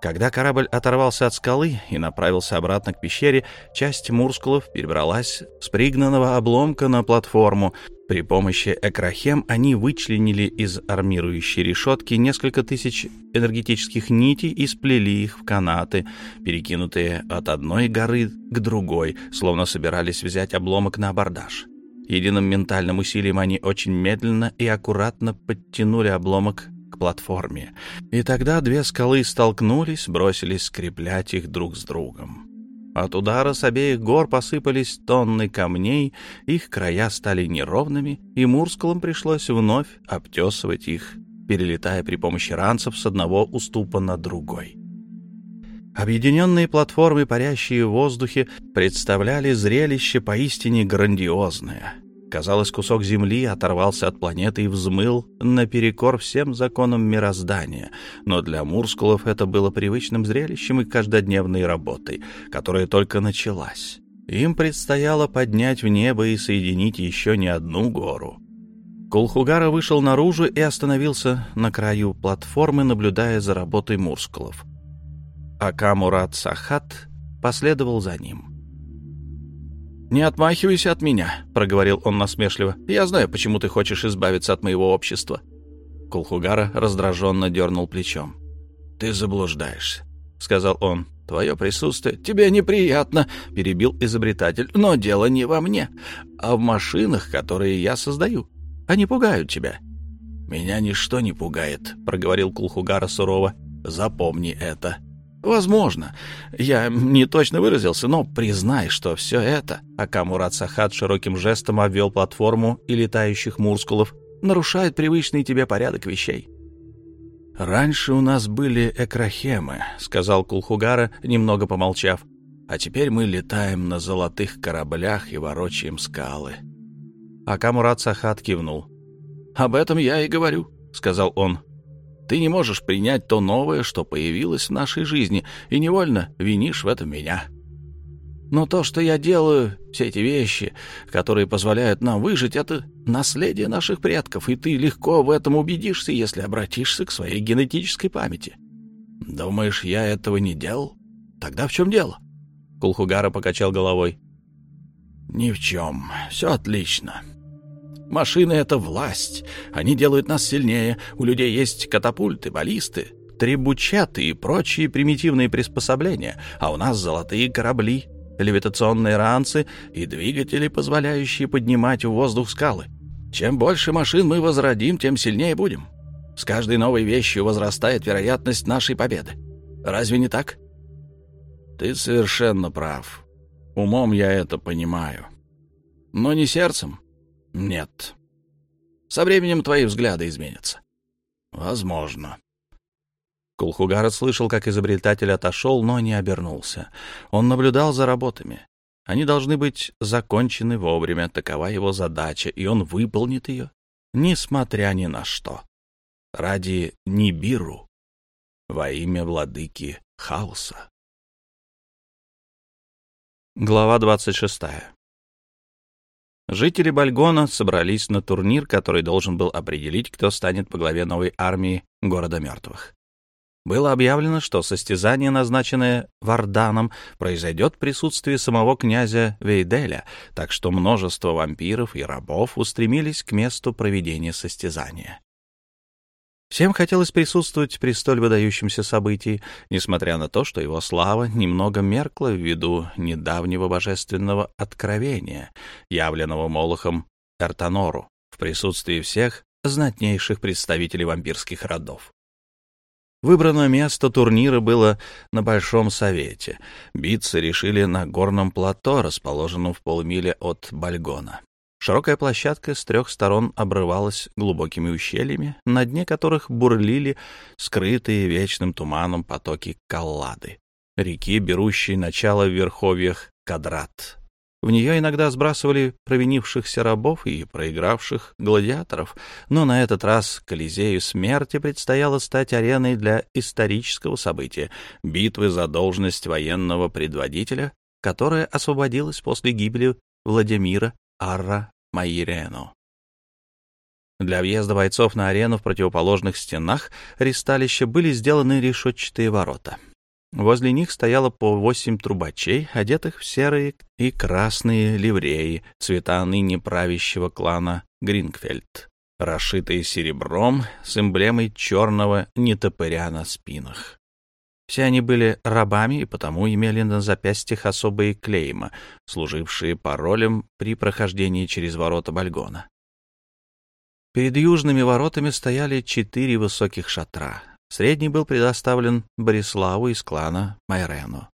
Когда корабль оторвался от скалы и направился обратно к пещере, часть мурскулов перебралась с пригнанного обломка на платформу. При помощи экрахем они вычленили из армирующей решетки несколько тысяч энергетических нитей и сплели их в канаты, перекинутые от одной горы к другой, словно собирались взять обломок на абордаж. Единым ментальным усилием они очень медленно и аккуратно подтянули обломок платформе. И тогда две скалы столкнулись, бросились скреплять их друг с другом. От удара с обеих гор посыпались тонны камней, их края стали неровными, и Мурскалам пришлось вновь обтесывать их, перелетая при помощи ранцев с одного уступа на другой. Объединенные платформы, парящие в воздухе, представляли зрелище поистине грандиозное. Казалось, кусок земли оторвался от планеты и взмыл наперекор всем законам мироздания, но для мурскулов это было привычным зрелищем и каждодневной работой, которая только началась. Им предстояло поднять в небо и соединить еще не одну гору. Кулхугара вышел наружу и остановился на краю платформы, наблюдая за работой мурскулов а Камурат Сахат последовал за ним. «Не отмахивайся от меня», — проговорил он насмешливо. «Я знаю, почему ты хочешь избавиться от моего общества». Кулхугара раздраженно дернул плечом. «Ты заблуждаешься», — сказал он. «Твое присутствие тебе неприятно», — перебил изобретатель. «Но дело не во мне, а в машинах, которые я создаю. Они пугают тебя». «Меня ничто не пугает», — проговорил Кулхугара сурово. «Запомни это». Возможно. Я не точно выразился, но признай, что все это, а Мурат Сахат широким жестом обвел платформу и летающих мурскулов, нарушает привычный тебе порядок вещей. «Раньше у нас были экрахемы», — сказал Кулхугара, немного помолчав. «А теперь мы летаем на золотых кораблях и ворочаем скалы». Акамурат Сахат кивнул. «Об этом я и говорю», — сказал он. Ты не можешь принять то новое, что появилось в нашей жизни, и невольно винишь в этом меня. Но то, что я делаю, все эти вещи, которые позволяют нам выжить, это наследие наших предков, и ты легко в этом убедишься, если обратишься к своей генетической памяти. Думаешь, я этого не делал? Тогда в чем дело? Кулхугара покачал головой. «Ни в чем. Все отлично. Машины — это власть. Они делают нас сильнее. У людей есть катапульты, баллисты, трибучаты и прочие примитивные приспособления, а у нас золотые корабли, левитационные ранцы и двигатели, позволяющие поднимать в воздух скалы. Чем больше машин мы возродим, тем сильнее будем. С каждой новой вещью возрастает вероятность нашей победы. Разве не так? Ты совершенно прав. Умом я это понимаю. Но не сердцем? Нет. Со временем твои взгляды изменятся. Возможно. Кулхугар слышал, как изобретатель отошел, но не обернулся. Он наблюдал за работами. Они должны быть закончены вовремя, такова его задача, и он выполнит ее, несмотря ни на что. Ради Нибиру, во имя владыки хаоса. Глава 26. Жители Бальгона собрались на турнир, который должен был определить, кто станет по главе новой армии города мертвых. Было объявлено, что состязание, назначенное Варданом, произойдет в присутствии самого князя Вейделя, так что множество вампиров и рабов устремились к месту проведения состязания. Всем хотелось присутствовать при столь выдающемся событии, несмотря на то, что его слава немного меркла ввиду недавнего божественного откровения, явленного Молохом Эртанору в присутствии всех знатнейших представителей вампирских родов. Выбранное место турнира было на Большом Совете. Биться решили на горном плато, расположенном в полмиле от Бальгона. Широкая площадка с трех сторон обрывалась глубокими ущельями, на дне которых бурлили скрытые вечным туманом потоки Каллады, реки, берущей начало в верховьях Кадрат. В нее иногда сбрасывали провинившихся рабов и проигравших гладиаторов, но на этот раз Колизею смерти предстояло стать ареной для исторического события — битвы за должность военного предводителя, которая освободилась после гибели Владимира Арра Майрено. Для въезда бойцов на арену в противоположных стенах ристалища были сделаны решетчатые ворота — Возле них стояло по восемь трубачей, одетых в серые и красные ливреи, цвета ныне правящего клана Гринкфельд, расшитые серебром с эмблемой черного нетопыря на спинах. Все они были рабами и потому имели на запястьях особые клейма, служившие паролем при прохождении через ворота Бальгона. Перед южными воротами стояли четыре высоких шатра, Средний был предоставлен Бориславу из клана Майрену.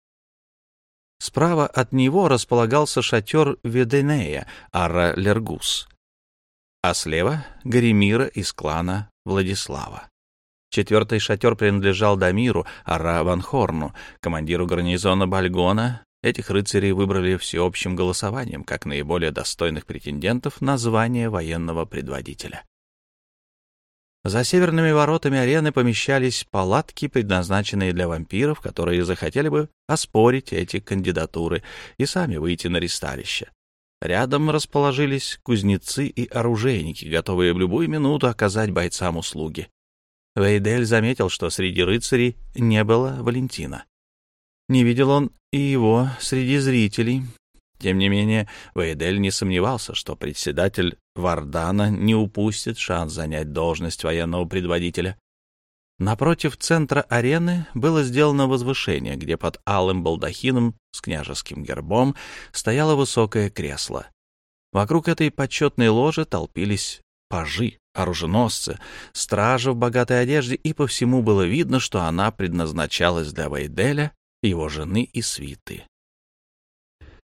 Справа от него располагался шатер Веденея, Ара Лергус, а слева — Гаремира из клана Владислава. Четвертый шатер принадлежал Дамиру, Ара Ванхорну, командиру гарнизона Бальгона. Этих рыцарей выбрали всеобщим голосованием как наиболее достойных претендентов на звание военного предводителя. За северными воротами арены помещались палатки, предназначенные для вампиров, которые захотели бы оспорить эти кандидатуры и сами выйти на ресталище. Рядом расположились кузнецы и оружейники, готовые в любую минуту оказать бойцам услуги. Вейдель заметил, что среди рыцарей не было Валентина. Не видел он и его среди зрителей, тем не менее, Вейдель не сомневался, что председатель Вардана не упустит шанс занять должность военного предводителя. Напротив центра арены было сделано возвышение, где под алым балдахином с княжеским гербом стояло высокое кресло. Вокруг этой почетной ложи толпились пажи, оруженосцы, стражи в богатой одежде, и по всему было видно, что она предназначалась для Вейделя, его жены и свиты.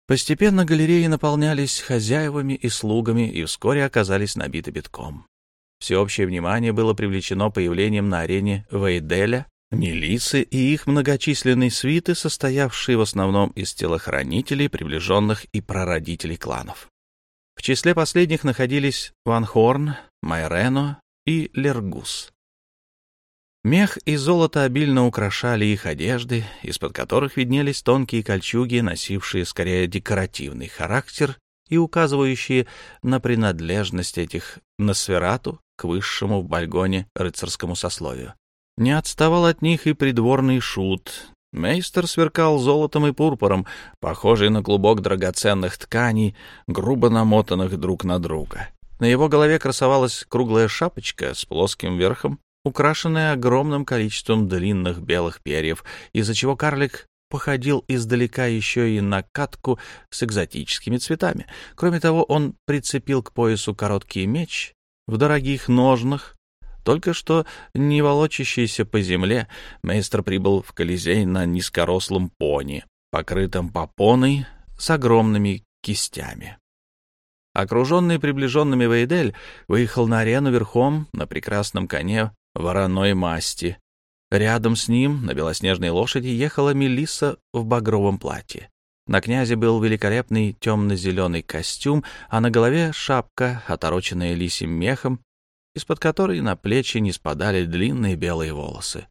Постепенно галереи наполнялись хозяевами и слугами и вскоре оказались набиты битком. Всеобщее внимание было привлечено появлением на арене Вейделя, милиции и их многочисленной свиты, состоявшие в основном из телохранителей, приближенных и прародителей кланов. В числе последних находились Ван Хорн, Майрено и Лергус. Мех и золото обильно украшали их одежды, из-под которых виднелись тонкие кольчуги, носившие скорее декоративный характер и указывающие на принадлежность этих Носферату к высшему в Бальгоне рыцарскому сословию. Не отставал от них и придворный шут, Мейстер сверкал золотом и пурпуром, похожий на клубок драгоценных тканей, грубо намотанных друг на друга. На его голове красовалась круглая шапочка с плоским верхом, украшенная огромным количеством длинных белых перьев, из-за чего карлик походил издалека еще и на катку с экзотическими цветами. Кроме того, он прицепил к поясу короткий меч в дорогих ножнах, только что не волочащийся по земле, мейстер прибыл в Колизей на низкорослом пони, покрытом попоной с огромными кистями. Окруженный приближенными Вейдель выехал на арену верхом на прекрасном коне вороной масти. Рядом с ним на белоснежной лошади ехала Мелисса в багровом платье. На князе был великолепный темно-зеленый костюм, а на голове шапка, отороченная лисим мехом, из-под которой на плечи не спадали длинные белые волосы.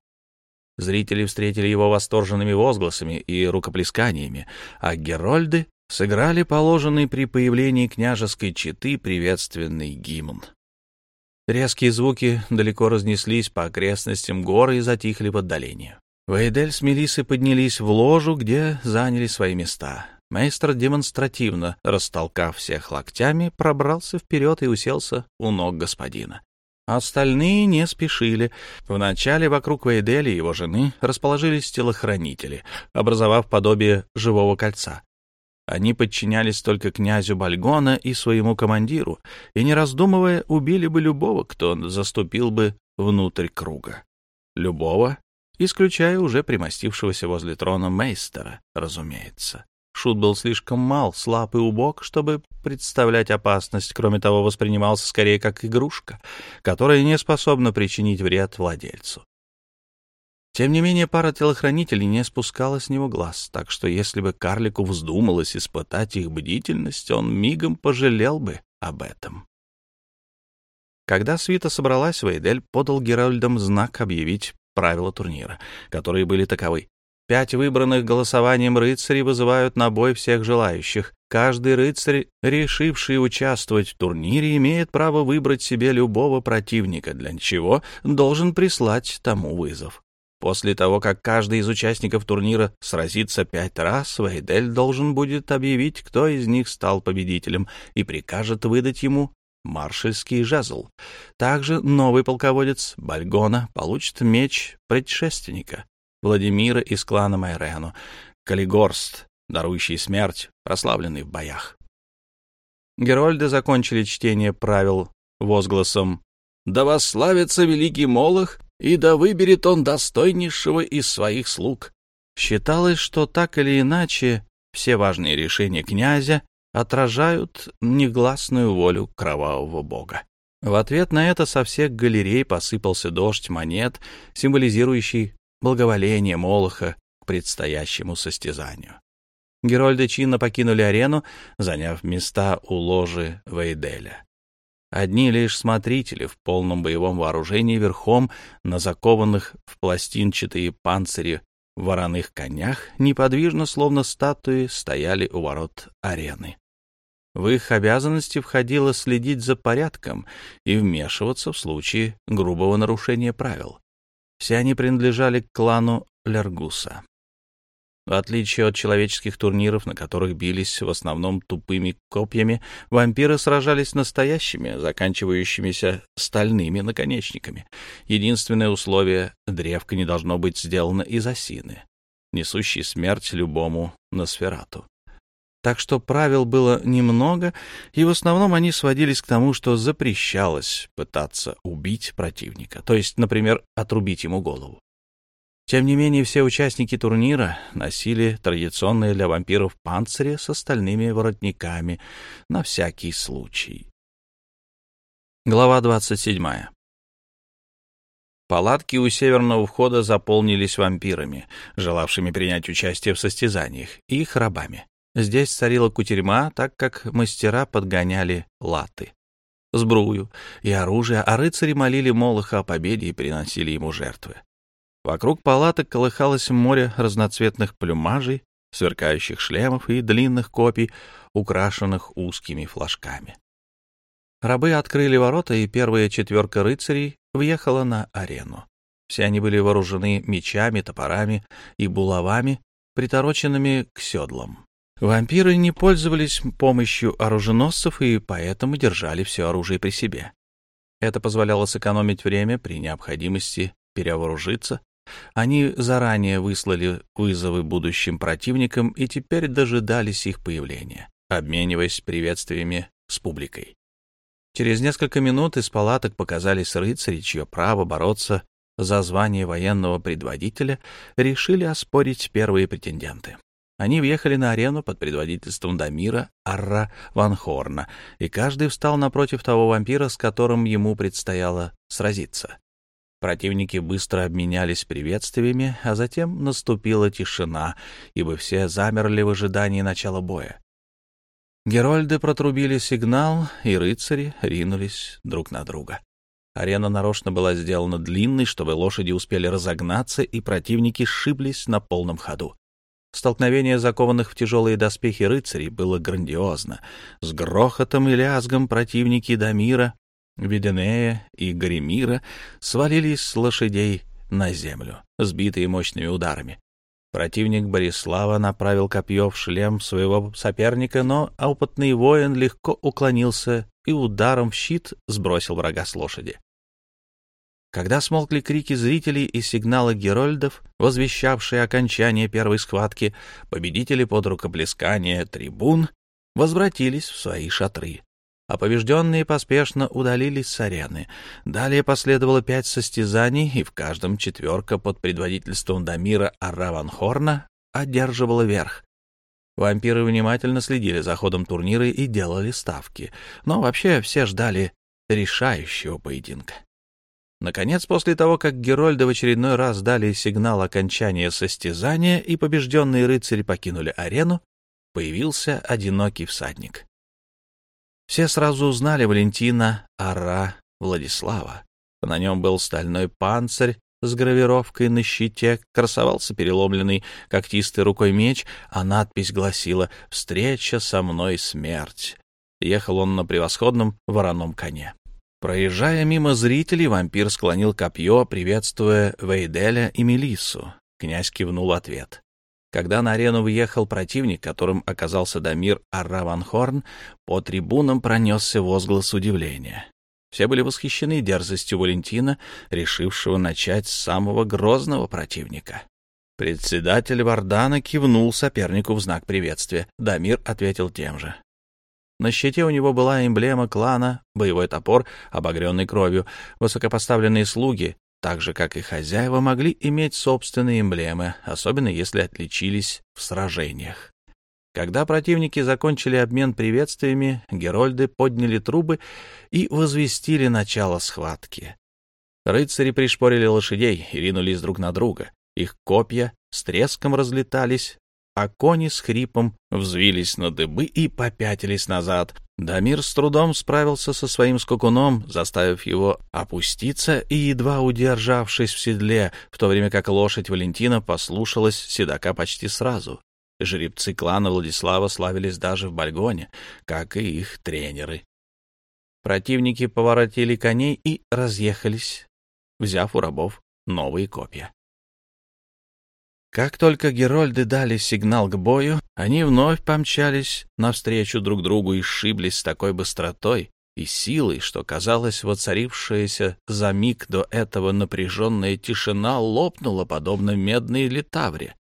Зрители встретили его восторженными возгласами и рукоплесканиями, а герольды сыграли положенный при появлении княжеской четы приветственный гимн. Резкие звуки далеко разнеслись по окрестностям горы и затихли в отдалении. Вейдель с Мелиссой поднялись в ложу, где заняли свои места. Мейстер, демонстративно растолкав всех локтями, пробрался вперед и уселся у ног господина. Остальные не спешили. Вначале вокруг Вейделя и его жены расположились телохранители, образовав подобие живого кольца. Они подчинялись только князю Бальгона и своему командиру, и, не раздумывая, убили бы любого, кто заступил бы внутрь круга. Любого, исключая уже примостившегося возле трона мейстера, разумеется. Шут был слишком мал, слаб и убог, чтобы представлять опасность, кроме того, воспринимался скорее как игрушка, которая не способна причинить вред владельцу. Тем не менее, пара телохранителей не спускала с него глаз, так что если бы карлику вздумалось испытать их бдительность, он мигом пожалел бы об этом. Когда свита собралась, Вейдель подал Геральдам знак объявить правила турнира, которые были таковы. Пять выбранных голосованием рыцарей вызывают на бой всех желающих. Каждый рыцарь, решивший участвовать в турнире, имеет право выбрать себе любого противника, для чего должен прислать тому вызов. После того, как каждый из участников турнира сразится пять раз, Вейдель должен будет объявить, кто из них стал победителем, и прикажет выдать ему маршальский жезл. Также новый полководец Бальгона получит меч предшественника, Владимира из клана Майрену, Калигорст, дарующий смерть, прославленный в боях. Герольды закончили чтение правил возгласом «Да восславится великий Молох, и да выберет он достойнейшего из своих слуг». Считалось, что так или иначе все важные решения князя отражают негласную волю кровавого бога. В ответ на это со всех галерей посыпался дождь монет, символизирующий благоволение Молоха к предстоящему состязанию. Герольды чинно покинули арену, заняв места у ложи Вейделя. Одни лишь смотрители в полном боевом вооружении верхом на закованных в пластинчатые панцири вороных конях неподвижно, словно статуи, стояли у ворот арены. В их обязанности входило следить за порядком и вмешиваться в случае грубого нарушения правил. Все они принадлежали к клану Лергуса. В отличие от человеческих турниров, на которых бились в основном тупыми копьями, вампиры сражались настоящими, заканчивающимися стальными наконечниками. Единственное условие — древко не должно быть сделано из осины, несущей смерть любому Носферату так что правил было немного, и в основном они сводились к тому, что запрещалось пытаться убить противника, то есть, например, отрубить ему голову. Тем не менее, все участники турнира носили традиционные для вампиров панцири с остальными воротниками на всякий случай. Глава 27. Палатки у северного входа заполнились вампирами, желавшими принять участие в состязаниях, и их рабами. Здесь царила кутерьма, так как мастера подгоняли латы, сбрую и оружие, а рыцари молили Молоха о победе и приносили ему жертвы. Вокруг палаток колыхалось море разноцветных плюмажей, сверкающих шлемов и длинных копий, украшенных узкими флажками. Рабы открыли ворота, и первая четверка рыцарей въехала на арену. Все они были вооружены мечами, топорами и булавами, притороченными к седлам. Вампиры не пользовались помощью оруженосцев и поэтому держали все оружие при себе. Это позволяло сэкономить время при необходимости перевооружиться. Они заранее выслали вызовы будущим противникам и теперь дожидались их появления, обмениваясь приветствиями с публикой. Через несколько минут из палаток показались рыцари, чье право бороться за звание военного предводителя решили оспорить первые претенденты. Они въехали на арену под предводительством Дамира Арра Ван Хорна, и каждый встал напротив того вампира, с которым ему предстояло сразиться. Противники быстро обменялись приветствиями, а затем наступила тишина, ибо все замерли в ожидании начала боя. Герольды протрубили сигнал, и рыцари ринулись друг на друга. Арена нарочно была сделана длинной, чтобы лошади успели разогнаться, и противники сшиблись на полном ходу. Столкновение закованных в тяжелые доспехи рыцарей было грандиозно. С грохотом и лязгом противники Дамира, Виденея и Горемира свалились с лошадей на землю, сбитые мощными ударами. Противник Борислава направил копье в шлем своего соперника, но опытный воин легко уклонился и ударом в щит сбросил врага с лошади. Когда смолкли крики зрителей и сигналы герольдов, возвещавшие окончание первой схватки, победители под рукоплескание трибун возвратились в свои шатры, а побежденные поспешно удалились с арены. Далее последовало пять состязаний, и в каждом четверка под предводительством Дамира Араванхорна одерживала верх. Вампиры внимательно следили за ходом турнира и делали ставки, но вообще все ждали решающего поединка. Наконец, после того, как Герольды в очередной раз дали сигнал окончания состязания и побежденные рыцари покинули арену, появился одинокий всадник. Все сразу узнали Валентина Ара Владислава. На нем был стальной панцирь с гравировкой на щите, красовался переломленный когтистой рукой меч, а надпись гласила «Встреча со мной смерть». Ехал он на превосходном вороном коне. Проезжая мимо зрителей, вампир склонил копье, приветствуя Вейделя и Мелиссу. Князь кивнул ответ. Когда на арену въехал противник, которым оказался Дамир Арраванхорн, по трибунам пронесся возглас удивления. Все были восхищены дерзостью Валентина, решившего начать с самого грозного противника. Председатель Вардана кивнул сопернику в знак приветствия. Дамир ответил тем же. На щите у него была эмблема клана, боевой топор, обогренный кровью. Высокопоставленные слуги, так же, как и хозяева, могли иметь собственные эмблемы, особенно если отличились в сражениях. Когда противники закончили обмен приветствиями, герольды подняли трубы и возвестили начало схватки. Рыцари пришпорили лошадей и ринулись друг на друга. Их копья с треском разлетались, а кони с хрипом взвились на дыбы и попятились назад. Дамир с трудом справился со своим скакуном, заставив его опуститься и едва удержавшись в седле, в то время как лошадь Валентина послушалась седока почти сразу. Жеребцы клана Владислава славились даже в Бальгоне, как и их тренеры. Противники поворотили коней и разъехались, взяв у рабов новые копья. Как только герольды дали сигнал к бою, они вновь помчались навстречу друг другу и сшиблись с такой быстротой и силой, что, казалось, воцарившаяся за миг до этого напряженная тишина лопнула, подобно медной литавре.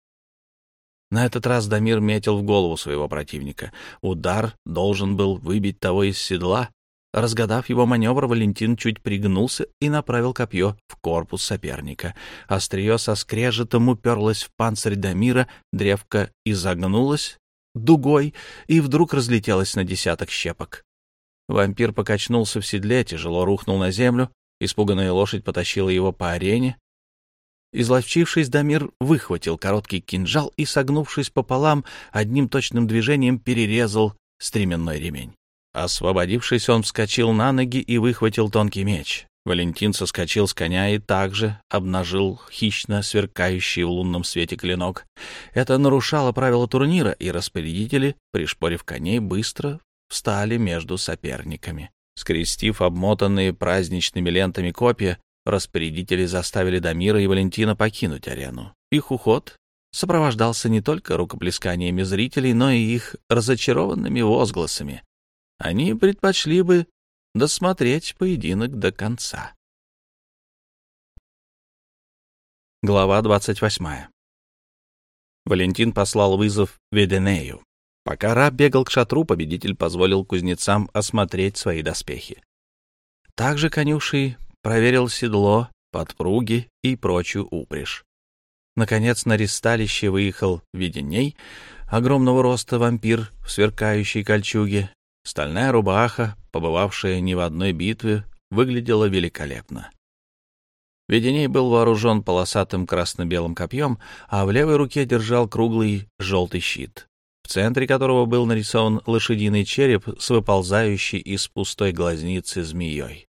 На этот раз Дамир метил в голову своего противника. Удар должен был выбить того из седла, Разгадав его маневр, Валентин чуть пригнулся и направил копье в корпус соперника. Острие со скрежетом уперлось в панцирь Дамира, древко изогнулось дугой и вдруг разлетелось на десяток щепок. Вампир покачнулся в седле, тяжело рухнул на землю, испуганная лошадь потащила его по арене. Изловчившись, Дамир выхватил короткий кинжал и, согнувшись пополам, одним точным движением перерезал стременной ремень. Освободившись, он вскочил на ноги и выхватил тонкий меч. Валентин соскочил с коня и также обнажил хищно сверкающий в лунном свете клинок. Это нарушало правила турнира, и распорядители, пришпорив коней, быстро встали между соперниками. Скрестив обмотанные праздничными лентами копья, распорядители заставили Дамира и Валентина покинуть арену. Их уход сопровождался не только рукоплесканиями зрителей, но и их разочарованными возгласами. Они предпочли бы досмотреть поединок до конца. Глава 28. Валентин послал вызов Веденею. Пока раб бегал к шатру, победитель позволил кузнецам осмотреть свои доспехи. Также конюший проверил седло, подпруги и прочую упряжь. Наконец на ристалище выехал Веденей, огромного роста вампир в сверкающей кольчуге. Стальная рубаха, побывавшая ни в одной битве, выглядела великолепно. Веденей был вооружен полосатым красно-белым копьем, а в левой руке держал круглый желтый щит, в центре которого был нарисован лошадиный череп с выползающей из пустой глазницы змеей.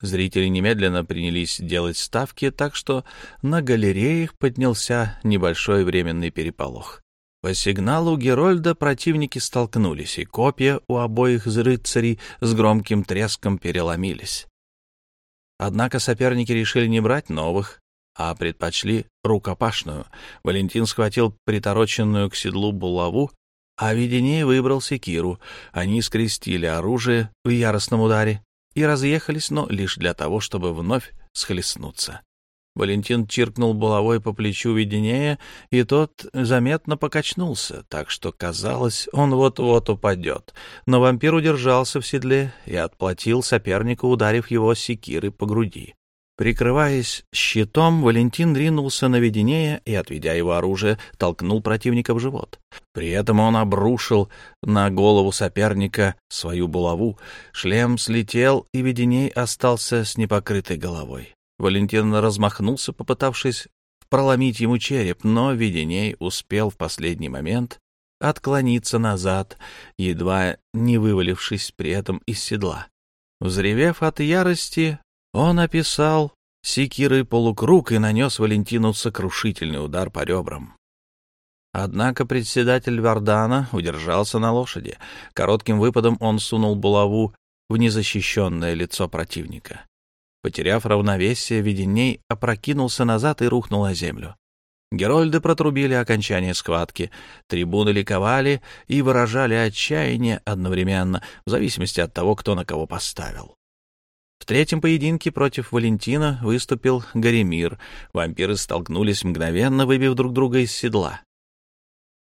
Зрители немедленно принялись делать ставки, так что на галереях поднялся небольшой временный переполох. По сигналу Герольда противники столкнулись, и копья у обоих рыцарей с громким треском переломились. Однако соперники решили не брать новых, а предпочли рукопашную. Валентин схватил притороченную к седлу булаву, а Веденей выбрал секиру. Они скрестили оружие в яростном ударе и разъехались, но лишь для того, чтобы вновь схлестнуться. Валентин чиркнул булавой по плечу Веденея, и тот заметно покачнулся, так что казалось, он вот-вот упадет. Но вампир удержался в седле и отплатил сопернику, ударив его секирой по груди. Прикрываясь щитом, Валентин ринулся на Веденея и, отведя его оружие, толкнул противника в живот. При этом он обрушил на голову соперника свою булаву. Шлем слетел, и Веденей остался с непокрытой головой. Валентин размахнулся, попытавшись проломить ему череп, но Веденей успел в последний момент отклониться назад, едва не вывалившись при этом из седла. Взревев от ярости, он описал секирой полукруг и нанес Валентину сокрушительный удар по ребрам. Однако председатель Вардана удержался на лошади. Коротким выпадом он сунул булаву в незащищенное лицо противника. Потеряв равновесие, Веденей опрокинулся назад и рухнул на землю. Герольды протрубили окончание схватки, трибуны ликовали и выражали отчаяние одновременно, в зависимости от того, кто на кого поставил. В третьем поединке против Валентина выступил Гаремир. Вампиры столкнулись мгновенно, выбив друг друга из седла.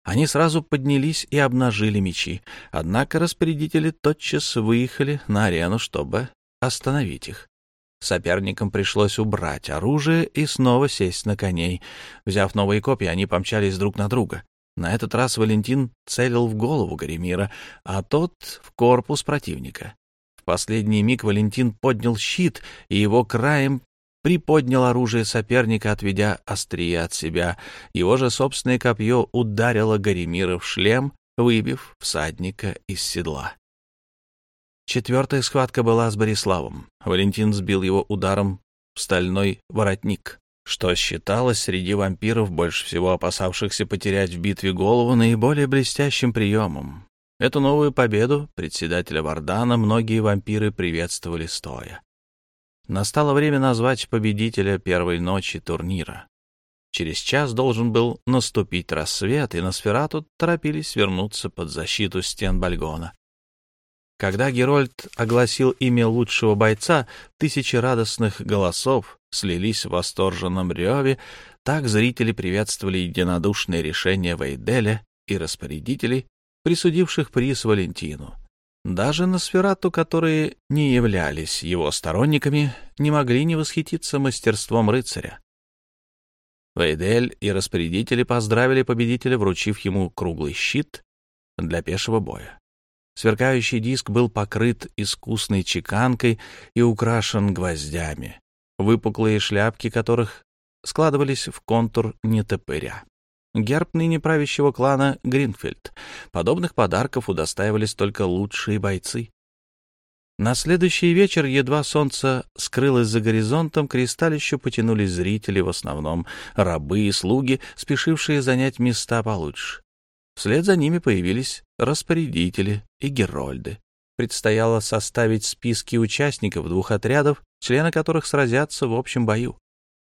Они сразу поднялись и обнажили мечи, однако распорядители тотчас выехали на арену, чтобы остановить их. Соперникам пришлось убрать оружие и снова сесть на коней. Взяв новые копья, они помчались друг на друга. На этот раз Валентин целил в голову Гаремира, а тот — в корпус противника. В последний миг Валентин поднял щит, и его краем приподнял оружие соперника, отведя острие от себя. Его же собственное копье ударило Гаремира в шлем, выбив всадника из седла. Четвертая схватка была с Бориславом. Валентин сбил его ударом в стальной воротник, что считалось среди вампиров, больше всего опасавшихся потерять в битве голову, наиболее блестящим приемом. Эту новую победу председателя Вардана многие вампиры приветствовали стоя. Настало время назвать победителя первой ночи турнира. Через час должен был наступить рассвет, и на Носферату торопились вернуться под защиту стен Бальгона. Когда Герольд огласил имя лучшего бойца, тысячи радостных голосов слились в восторженном реве, так зрители приветствовали единодушное решение Вейделя и распорядителей, присудивших приз Валентину. Даже на Сферату, которые не являлись его сторонниками, не могли не восхититься мастерством рыцаря. Вейдель и распорядители поздравили победителя, вручив ему круглый щит для пешего боя. Сверкающий диск был покрыт искусной чеканкой и украшен гвоздями, выпуклые шляпки которых складывались в контур нетопыря. Герб ныне правящего клана Гринфельд. Подобных подарков удостаивались только лучшие бойцы. На следующий вечер, едва солнце скрылось за горизонтом, к кристаллищу потянулись зрители, в основном рабы и слуги, спешившие занять места получше. Вслед за ними появились распорядители и герольды. предстояло составить списки участников двух отрядов, члены которых сразятся в общем бою.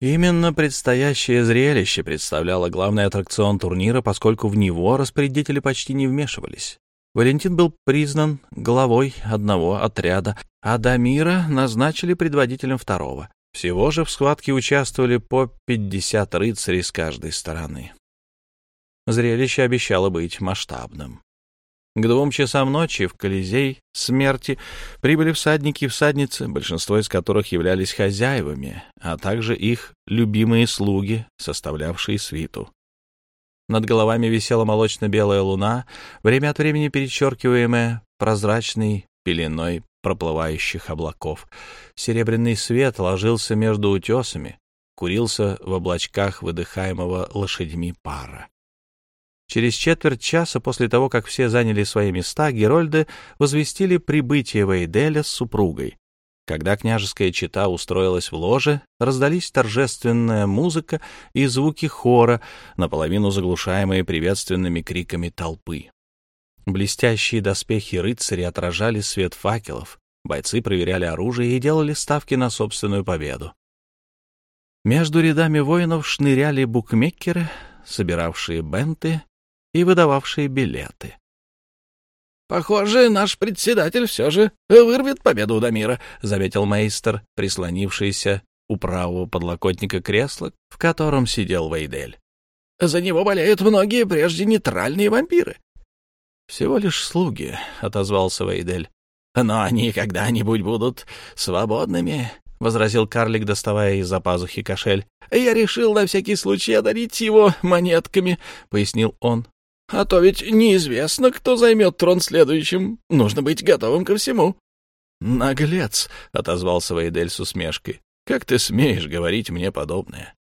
Именно предстоящее зрелище представляло главный аттракцион турнира, поскольку в него распорядители почти не вмешивались. Валентин был признан главой одного отряда, а Дамира назначили предводителем второго. Всего же в схватке участвовали по 50 рыцарей с каждой стороны. Зрелище обещало быть масштабным. К двум часам ночи в Колизей смерти прибыли всадники и всадницы, большинство из которых являлись хозяевами, а также их любимые слуги, составлявшие свиту. Над головами висела молочно-белая луна, время от времени перечеркиваемая прозрачной пеленой проплывающих облаков. Серебряный свет ложился между утесами, курился в облачках выдыхаемого лошадьми пара. Через четверть часа после того, как все заняли свои места, Герольды возвестили прибытие Вейделя с супругой. Когда княжеская чета устроилась в ложе, раздались торжественная музыка и звуки хора, наполовину заглушаемые приветственными криками толпы. Блестящие доспехи рыцарей отражали свет факелов, бойцы проверяли оружие и делали ставки на собственную победу. Между рядами воинов шныряли букмекеры, собиравшие бенты и выдававшие билеты. «Похоже, наш председатель все же вырвет победу у Дамира», — заметил мейстер, прислонившийся у правого подлокотника кресла, в котором сидел Вейдель. «За него болеют многие прежде нейтральные вампиры». «Всего лишь слуги», — отозвался Вейдель. «Но они когда-нибудь будут свободными», — возразил карлик, доставая из-за пазухи кошель. «Я решил на всякий случай одарить его монетками», — пояснил он. А то ведь неизвестно, кто займет трон следующим. Нужно быть готовым ко всему. — Наглец, — отозвался Вейдель с усмешкой. — Как ты смеешь говорить мне подобное?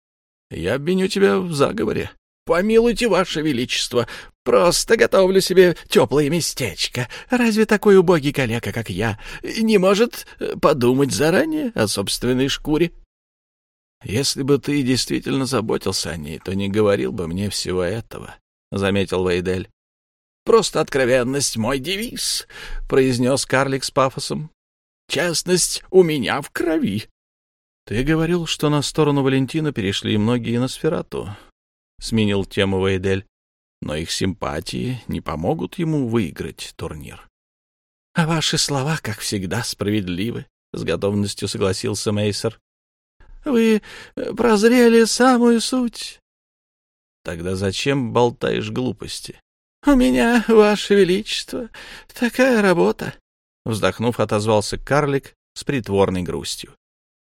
Я обвиню тебя в заговоре. — Помилуйте, Ваше Величество, просто готовлю себе теплое местечко. Разве такой убогий калека, как я, не может подумать заранее о собственной шкуре? — Если бы ты действительно заботился о ней, то не говорил бы мне всего этого. — заметил Вейдель. «Просто откровенность — мой девиз», — произнес карлик с пафосом. «Честность у меня в крови». «Ты говорил, что на сторону Валентина перешли многие на сферату», — сменил тему Вейдель. «Но их симпатии не помогут ему выиграть турнир». «А ваши слова, как всегда, справедливы», — с готовностью согласился Мейсер. «Вы прозрели самую суть. Тогда зачем болтаешь глупости? — У меня, Ваше Величество, такая работа. Вздохнув, отозвался карлик с притворной грустью.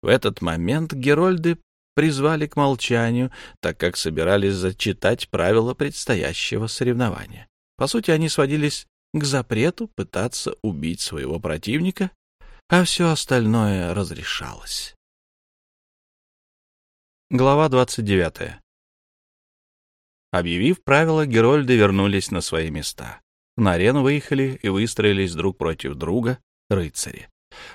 В этот момент Герольды призвали к молчанию, так как собирались зачитать правила предстоящего соревнования. По сути, они сводились к запрету пытаться убить своего противника, а все остальное разрешалось. Глава двадцать девятая. Объявив правила, герольды вернулись на свои места. На арену выехали и выстроились друг против друга рыцари.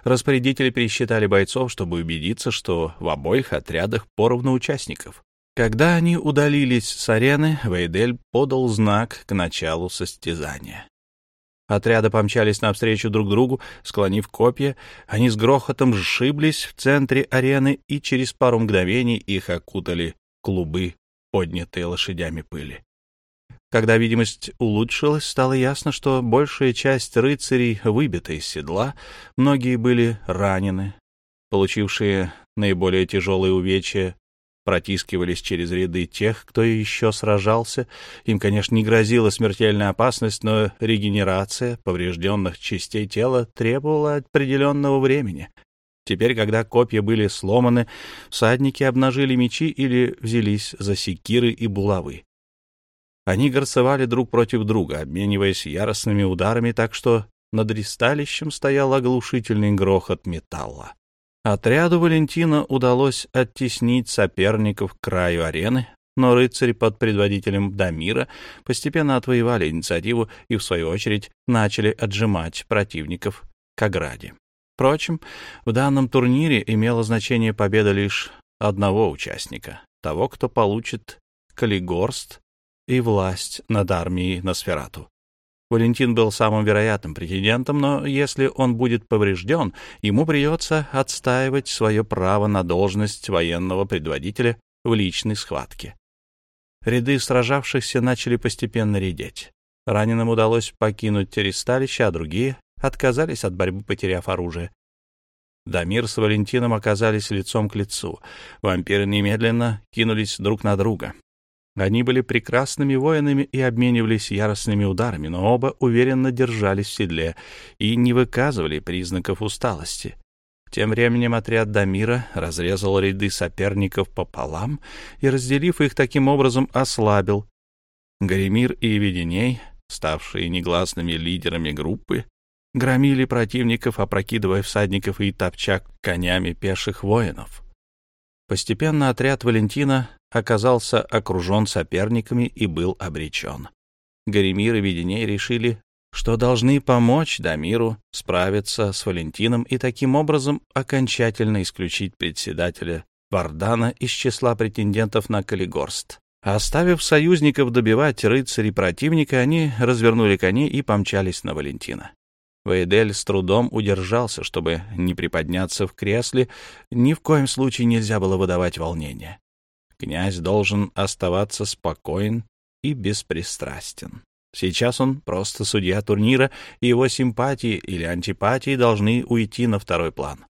Распорядители пересчитали бойцов, чтобы убедиться, что в обоих отрядах поровну участников. Когда они удалились с арены, Вейдель подал знак к началу состязания. Отряды помчались навстречу друг другу, склонив копья. Они с грохотом сшиблись в центре арены, и через пару мгновений их окутали клубы поднятой лошадями пыли. Когда видимость улучшилась, стало ясно, что большая часть рыцарей выбита из седла, многие были ранены, получившие наиболее тяжелые увечья, протискивались через ряды тех, кто еще сражался. Им, конечно, не грозила смертельная опасность, но регенерация поврежденных частей тела требовала определенного времени. Теперь, когда копья были сломаны, всадники обнажили мечи или взялись за секиры и булавы. Они горцевали друг против друга, обмениваясь яростными ударами, так что над ристалищем стоял оглушительный грохот металла. Отряду Валентина удалось оттеснить соперников к краю арены, но рыцари под предводителем Дамира постепенно отвоевали инициативу и, в свою очередь, начали отжимать противников к ограде. Впрочем, в данном турнире имело значение победа лишь одного участника, того, кто получит Калигорст и власть над армией Носферату. Валентин был самым вероятным претендентом, но если он будет поврежден, ему придется отстаивать свое право на должность военного предводителя в личной схватке. Ряды сражавшихся начали постепенно редеть. Раненым удалось покинуть тересталище, а другие отказались от борьбы, потеряв оружие. Дамир с Валентином оказались лицом к лицу. Вампиры немедленно кинулись друг на друга. Они были прекрасными воинами и обменивались яростными ударами, но оба уверенно держались в седле и не выказывали признаков усталости. Тем временем отряд Дамира разрезал ряды соперников пополам и, разделив их таким образом, ослабил. Горемир и Веденей, ставшие негласными лидерами группы, громили противников, опрокидывая всадников и топча конями пеших воинов. Постепенно отряд Валентина оказался окружен соперниками и был обречен. Горемир и Веденей решили, что должны помочь Дамиру справиться с Валентином и таким образом окончательно исключить председателя Вардана из числа претендентов на Калигорст. Оставив союзников добивать рыцарей противника, они развернули коней и помчались на Валентина. Вейдель с трудом удержался, чтобы не приподняться в кресле, ни в коем случае нельзя было выдавать волнение. Князь должен оставаться спокоен и беспристрастен. Сейчас он просто судья турнира, и его симпатии или антипатии должны уйти на второй план.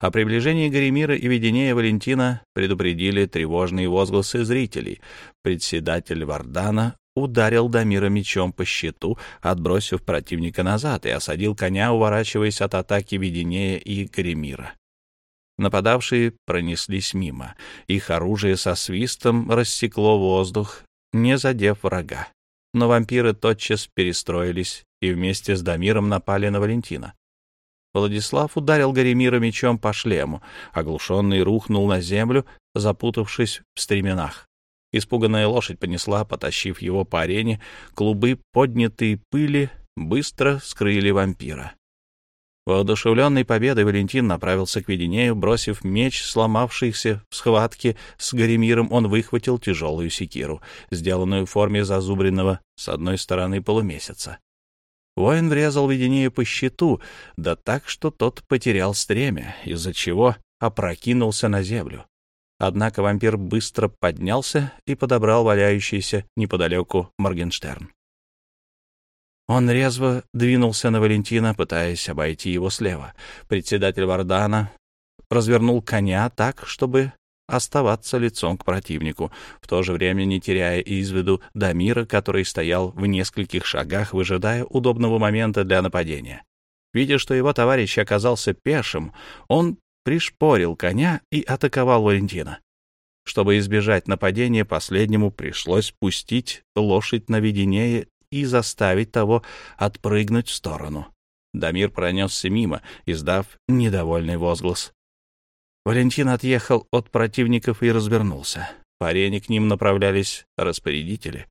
О приближении Горемира и Веденея Валентина предупредили тревожные возгласы зрителей. Председатель Вардана ударил Дамира мечом по щиту, отбросив противника назад, и осадил коня, уворачиваясь от атаки Веденея и Горемира. Нападавшие пронеслись мимо. Их оружие со свистом рассекло воздух, не задев врага. Но вампиры тотчас перестроились и вместе с Дамиром напали на Валентина. Владислав ударил Горемира мечом по шлему. Оглушенный рухнул на землю, запутавшись в стременах. Испуганная лошадь понесла, потащив его по арене. Клубы поднятые пыли быстро скрыли вампира. Воодушевленный победой Валентин направился к Веденею, бросив меч, сломавшийся в схватке с Горемиром, он выхватил тяжелую секиру, сделанную в форме зазубренного с одной стороны полумесяца. Воин врезал Веденею по щиту, да так, что тот потерял стремя, из-за чего опрокинулся на землю. Однако вампир быстро поднялся и подобрал валяющийся неподалеку Моргенштерн. Он резво двинулся на Валентина, пытаясь обойти его слева. Председатель Вардана развернул коня так, чтобы оставаться лицом к противнику, в то же время не теряя из виду Дамира, который стоял в нескольких шагах, выжидая удобного момента для нападения. Видя, что его товарищ оказался пешим, он пришпорил коня и атаковал Валентина. Чтобы избежать нападения, последнему пришлось пустить лошадь на видение и заставить того отпрыгнуть в сторону. Дамир пронесся мимо, издав недовольный возглас. Валентин отъехал от противников и развернулся. По арене к ним направлялись распорядители.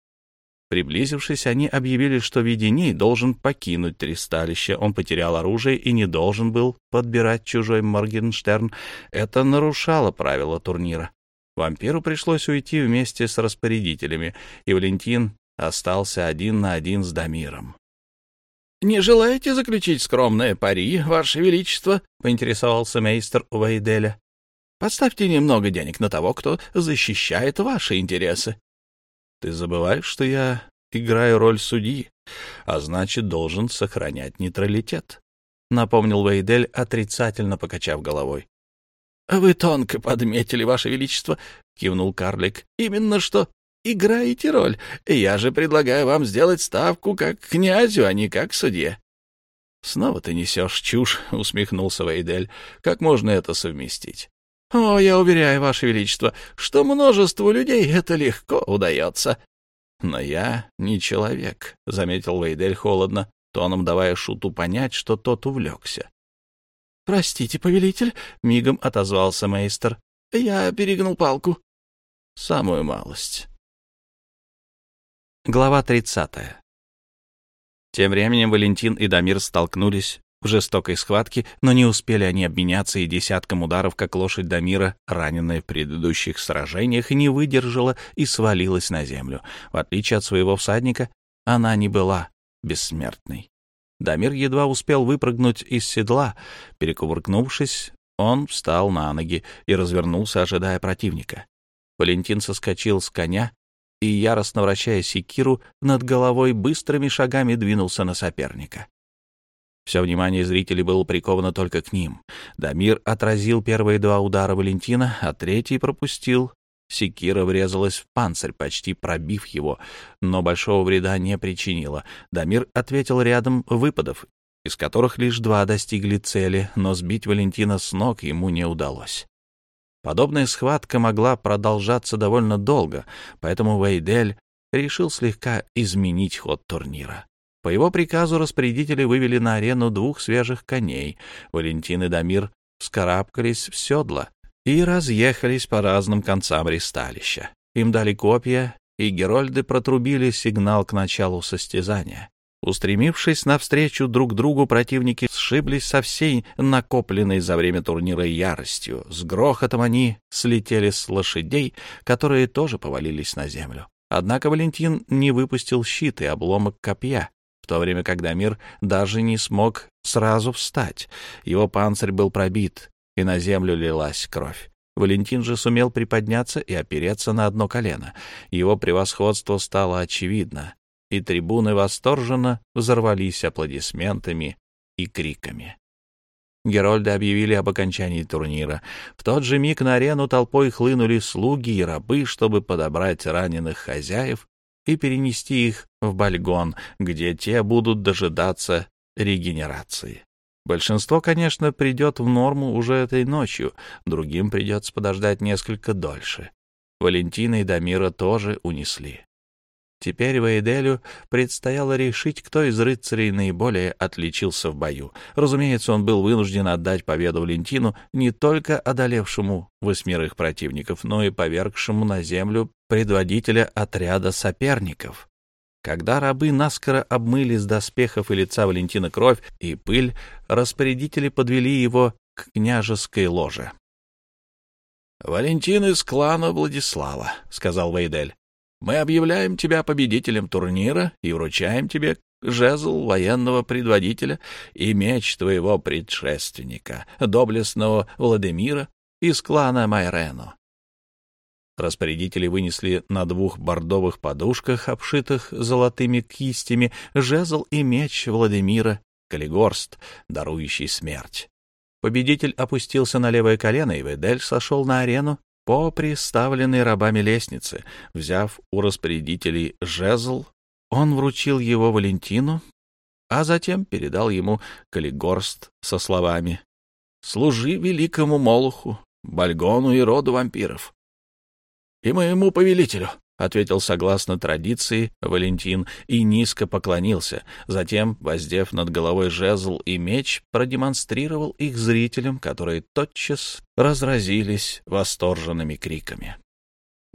Приблизившись, они объявили, что Веденей должен покинуть Тристалище. Он потерял оружие и не должен был подбирать чужой Моргенштерн. Это нарушало правила турнира. Вампиру пришлось уйти вместе с распорядителями, и Валентин остался один на один с Дамиром. — Не желаете заключить скромное пари, Ваше Величество? — поинтересовался мейстер Вейделя. — Поставьте немного денег на того, кто защищает ваши интересы. — Ты забываешь, что я играю роль судьи, а значит, должен сохранять нейтралитет, — напомнил Вейдель, отрицательно покачав головой. — Вы тонко подметили, Ваше Величество, — кивнул карлик. — Именно что играете роль. Я же предлагаю вам сделать ставку как князю, а не как судье. — Снова ты несешь чушь, — усмехнулся Вейдель. — Как можно это совместить? — О, я уверяю, Ваше Величество, что множеству людей это легко удается. — Но я не человек, — заметил Вейдель холодно, тоном давая Шуту понять, что тот увлекся. — Простите, повелитель, — мигом отозвался мейстер. — Я перегнул палку. — Самую малость. Глава 30. Тем временем Валентин и Дамир столкнулись в жестокой схватке, но не успели они обменяться и десятком ударов, как лошадь Дамира, раненная в предыдущих сражениях, не выдержала и свалилась на землю. В отличие от своего всадника, она не была бессмертный. Дамир едва успел выпрыгнуть из седла. Перекувыркнувшись, он встал на ноги и развернулся, ожидая противника. Валентин соскочил с коня и, яростно вращая секиру, над головой быстрыми шагами двинулся на соперника. Все внимание зрителей было приковано только к ним. Дамир отразил первые два удара Валентина, а третий пропустил. Секира врезалась в панцирь, почти пробив его, но большого вреда не причинила. Дамир ответил рядом выпадов, из которых лишь два достигли цели, но сбить Валентина с ног ему не удалось. Подобная схватка могла продолжаться довольно долго, поэтому Вейдель решил слегка изменить ход турнира. По его приказу распорядители вывели на арену двух свежих коней. Валентин и Дамир вскарабкались в седла и разъехались по разным концам ристалища. Им дали копья, и герольды протрубили сигнал к началу состязания. Устремившись навстречу друг другу, противники сшиблись со всей накопленной за время турнира яростью. С грохотом они слетели с лошадей, которые тоже повалились на землю. Однако Валентин не выпустил щит и обломок копья то время как Дамир даже не смог сразу встать. Его панцирь был пробит, и на землю лилась кровь. Валентин же сумел приподняться и опереться на одно колено. Его превосходство стало очевидно, и трибуны восторженно взорвались аплодисментами и криками. Герольды объявили об окончании турнира. В тот же миг на арену толпой хлынули слуги и рабы, чтобы подобрать раненых хозяев и перенести их в Бальгон, где те будут дожидаться регенерации. Большинство, конечно, придет в норму уже этой ночью, другим придется подождать несколько дольше. Валентина и Дамира тоже унесли. Теперь Вейделю предстояло решить, кто из рыцарей наиболее отличился в бою. Разумеется, он был вынужден отдать победу Валентину, не только одолевшему восьмерых противников, но и повергшему на землю предводителя отряда соперников. Когда рабы наскоро обмыли с доспехов и лица Валентина кровь и пыль, распорядители подвели его к княжеской ложе. — Валентин из клана Владислава, — сказал Вейдель. Мы объявляем тебя победителем турнира и вручаем тебе жезл военного предводителя и меч твоего предшественника, доблестного Владимира из клана Майрено. Распорядители вынесли на двух бордовых подушках, обшитых золотыми кистями, жезл и меч Владимира, Калигорст, дарующий смерть. Победитель опустился на левое колено, и Ведель сошел на арену по приставленной рабами лестнице. Взяв у распорядителей жезл, он вручил его Валентину, а затем передал ему калигорст со словами «Служи великому Молоху, Бальгону и роду вампиров». «И моему повелителю», — ответил согласно традиции Валентин и низко поклонился. Затем, воздев над головой жезл и меч, продемонстрировал их зрителям, которые тотчас разразились восторженными криками.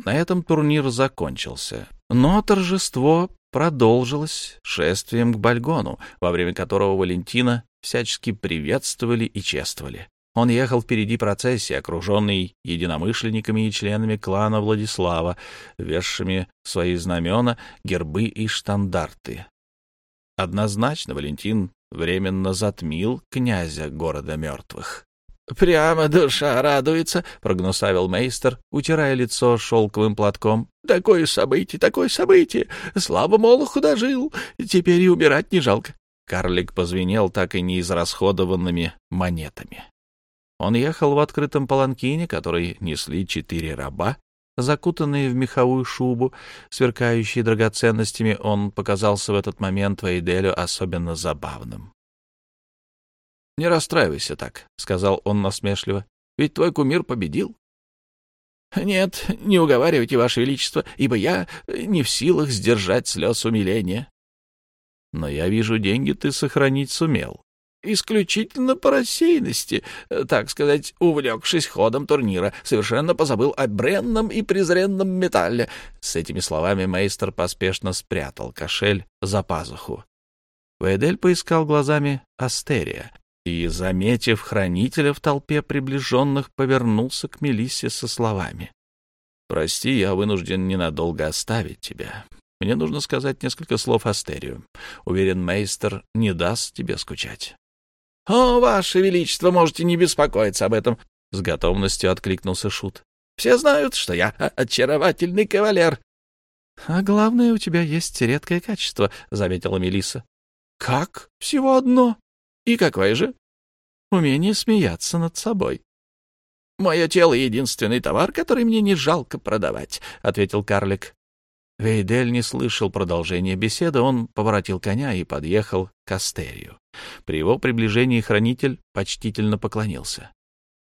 На этом турнир закончился, но торжество продолжилось шествием к Бальгону, во время которого Валентина всячески приветствовали и чествовали. Он ехал впереди процессии, окруженный единомышленниками и членами клана Владислава, весшими свои знамена, гербы и штандарты. Однозначно Валентин временно затмил князя города мертвых. «Прямо душа радуется», — прогнусавил мейстер, утирая лицо шелковым платком. «Такое событие, такое событие! Слава Молоху дожил! Теперь и умирать не жалко!» Карлик позвенел так и неизрасходованными монетами. Он ехал в открытом паланкине, который несли четыре раба, закутанные в меховую шубу, сверкающие драгоценностями, он показался в этот момент Вейделю особенно забавным. — Не расстраивайся так, — сказал он насмешливо, — ведь твой кумир победил. — Нет, не уговаривайте, Ваше Величество, ибо я не в силах сдержать слез умиления. — Но я вижу, деньги ты сохранить сумел исключительно по рассеянности, э, так сказать, увлекшись ходом турнира, совершенно позабыл о бренном и презренном металле. С этими словами мейстер поспешно спрятал кошель за пазуху. Вейдель поискал глазами Астерия и, заметив хранителя в толпе приближенных, повернулся к Мелиссе со словами. «Прости, я вынужден ненадолго оставить тебя. Мне нужно сказать несколько слов Астерию. Уверен, мейстер не даст тебе скучать. — О, ваше величество, можете не беспокоиться об этом, — с готовностью откликнулся Шут. — Все знают, что я очаровательный кавалер. — А главное, у тебя есть редкое качество, — заметила Мелиса. Как? Всего одно? И какое же? — Умение смеяться над собой. — Мое тело — единственный товар, который мне не жалко продавать, — ответил карлик. Вейдель не слышал продолжения беседы, он поворотил коня и подъехал к Астерию. При его приближении хранитель почтительно поклонился.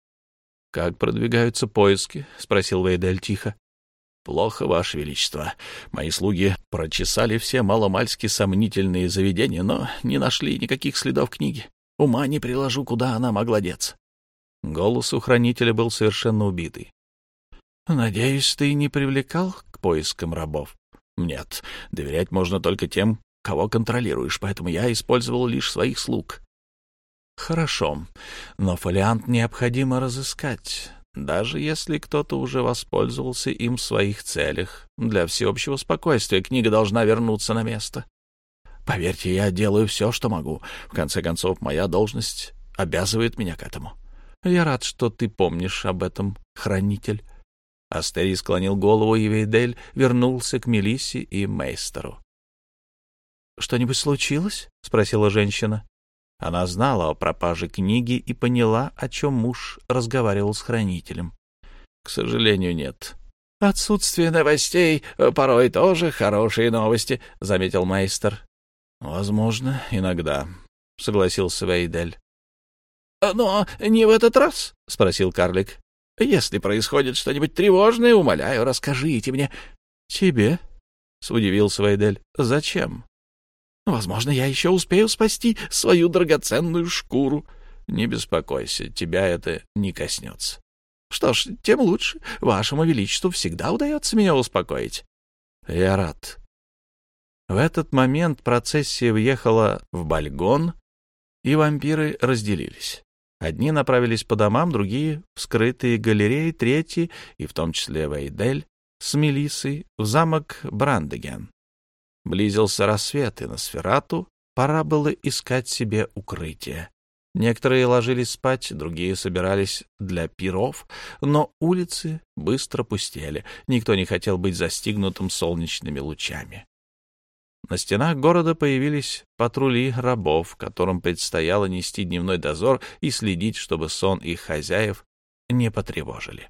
— Как продвигаются поиски? — спросил Вейдель тихо. — Плохо, Ваше Величество. Мои слуги прочесали все маломальски сомнительные заведения, но не нашли никаких следов книги. Ума не приложу, куда она могла деться. Голос у хранителя был совершенно убитый. — Надеюсь, ты не привлекал к поискам рабов? Нет, доверять можно только тем, кого контролируешь, поэтому я использовал лишь своих слуг. Хорошо, но фолиант необходимо разыскать, даже если кто-то уже воспользовался им в своих целях. Для всеобщего спокойствия книга должна вернуться на место. Поверьте, я делаю все, что могу. В конце концов, моя должность обязывает меня к этому. Я рад, что ты помнишь об этом, хранитель. Астерий склонил голову, и Вейдель вернулся к Мелиссе и Мейстеру. — Что-нибудь случилось? — спросила женщина. Она знала о пропаже книги и поняла, о чем муж разговаривал с хранителем. — К сожалению, нет. — Отсутствие новостей порой тоже хорошие новости, — заметил Мейстер. — Возможно, иногда, — согласился Вейдель. — Но не в этот раз, — спросил карлик. Если происходит что-нибудь тревожное, умоляю, расскажите мне. — Тебе? — удивился Вейдель. — Зачем? — Возможно, я еще успею спасти свою драгоценную шкуру. — Не беспокойся, тебя это не коснется. — Что ж, тем лучше. Вашему Величеству всегда удается меня успокоить. — Я рад. В этот момент процессия въехала в Бальгон, и вампиры разделились. Одни направились по домам, другие — в скрытые галереи, третьи, и в том числе Вейдель, с Мелиссой, в замок Брандеген. Близился рассвет, и на сферату пора было искать себе укрытие. Некоторые ложились спать, другие собирались для пиров, но улицы быстро пустели, никто не хотел быть застигнутым солнечными лучами. На стенах города появились патрули рабов, которым предстояло нести дневной дозор и следить, чтобы сон их хозяев не потревожили.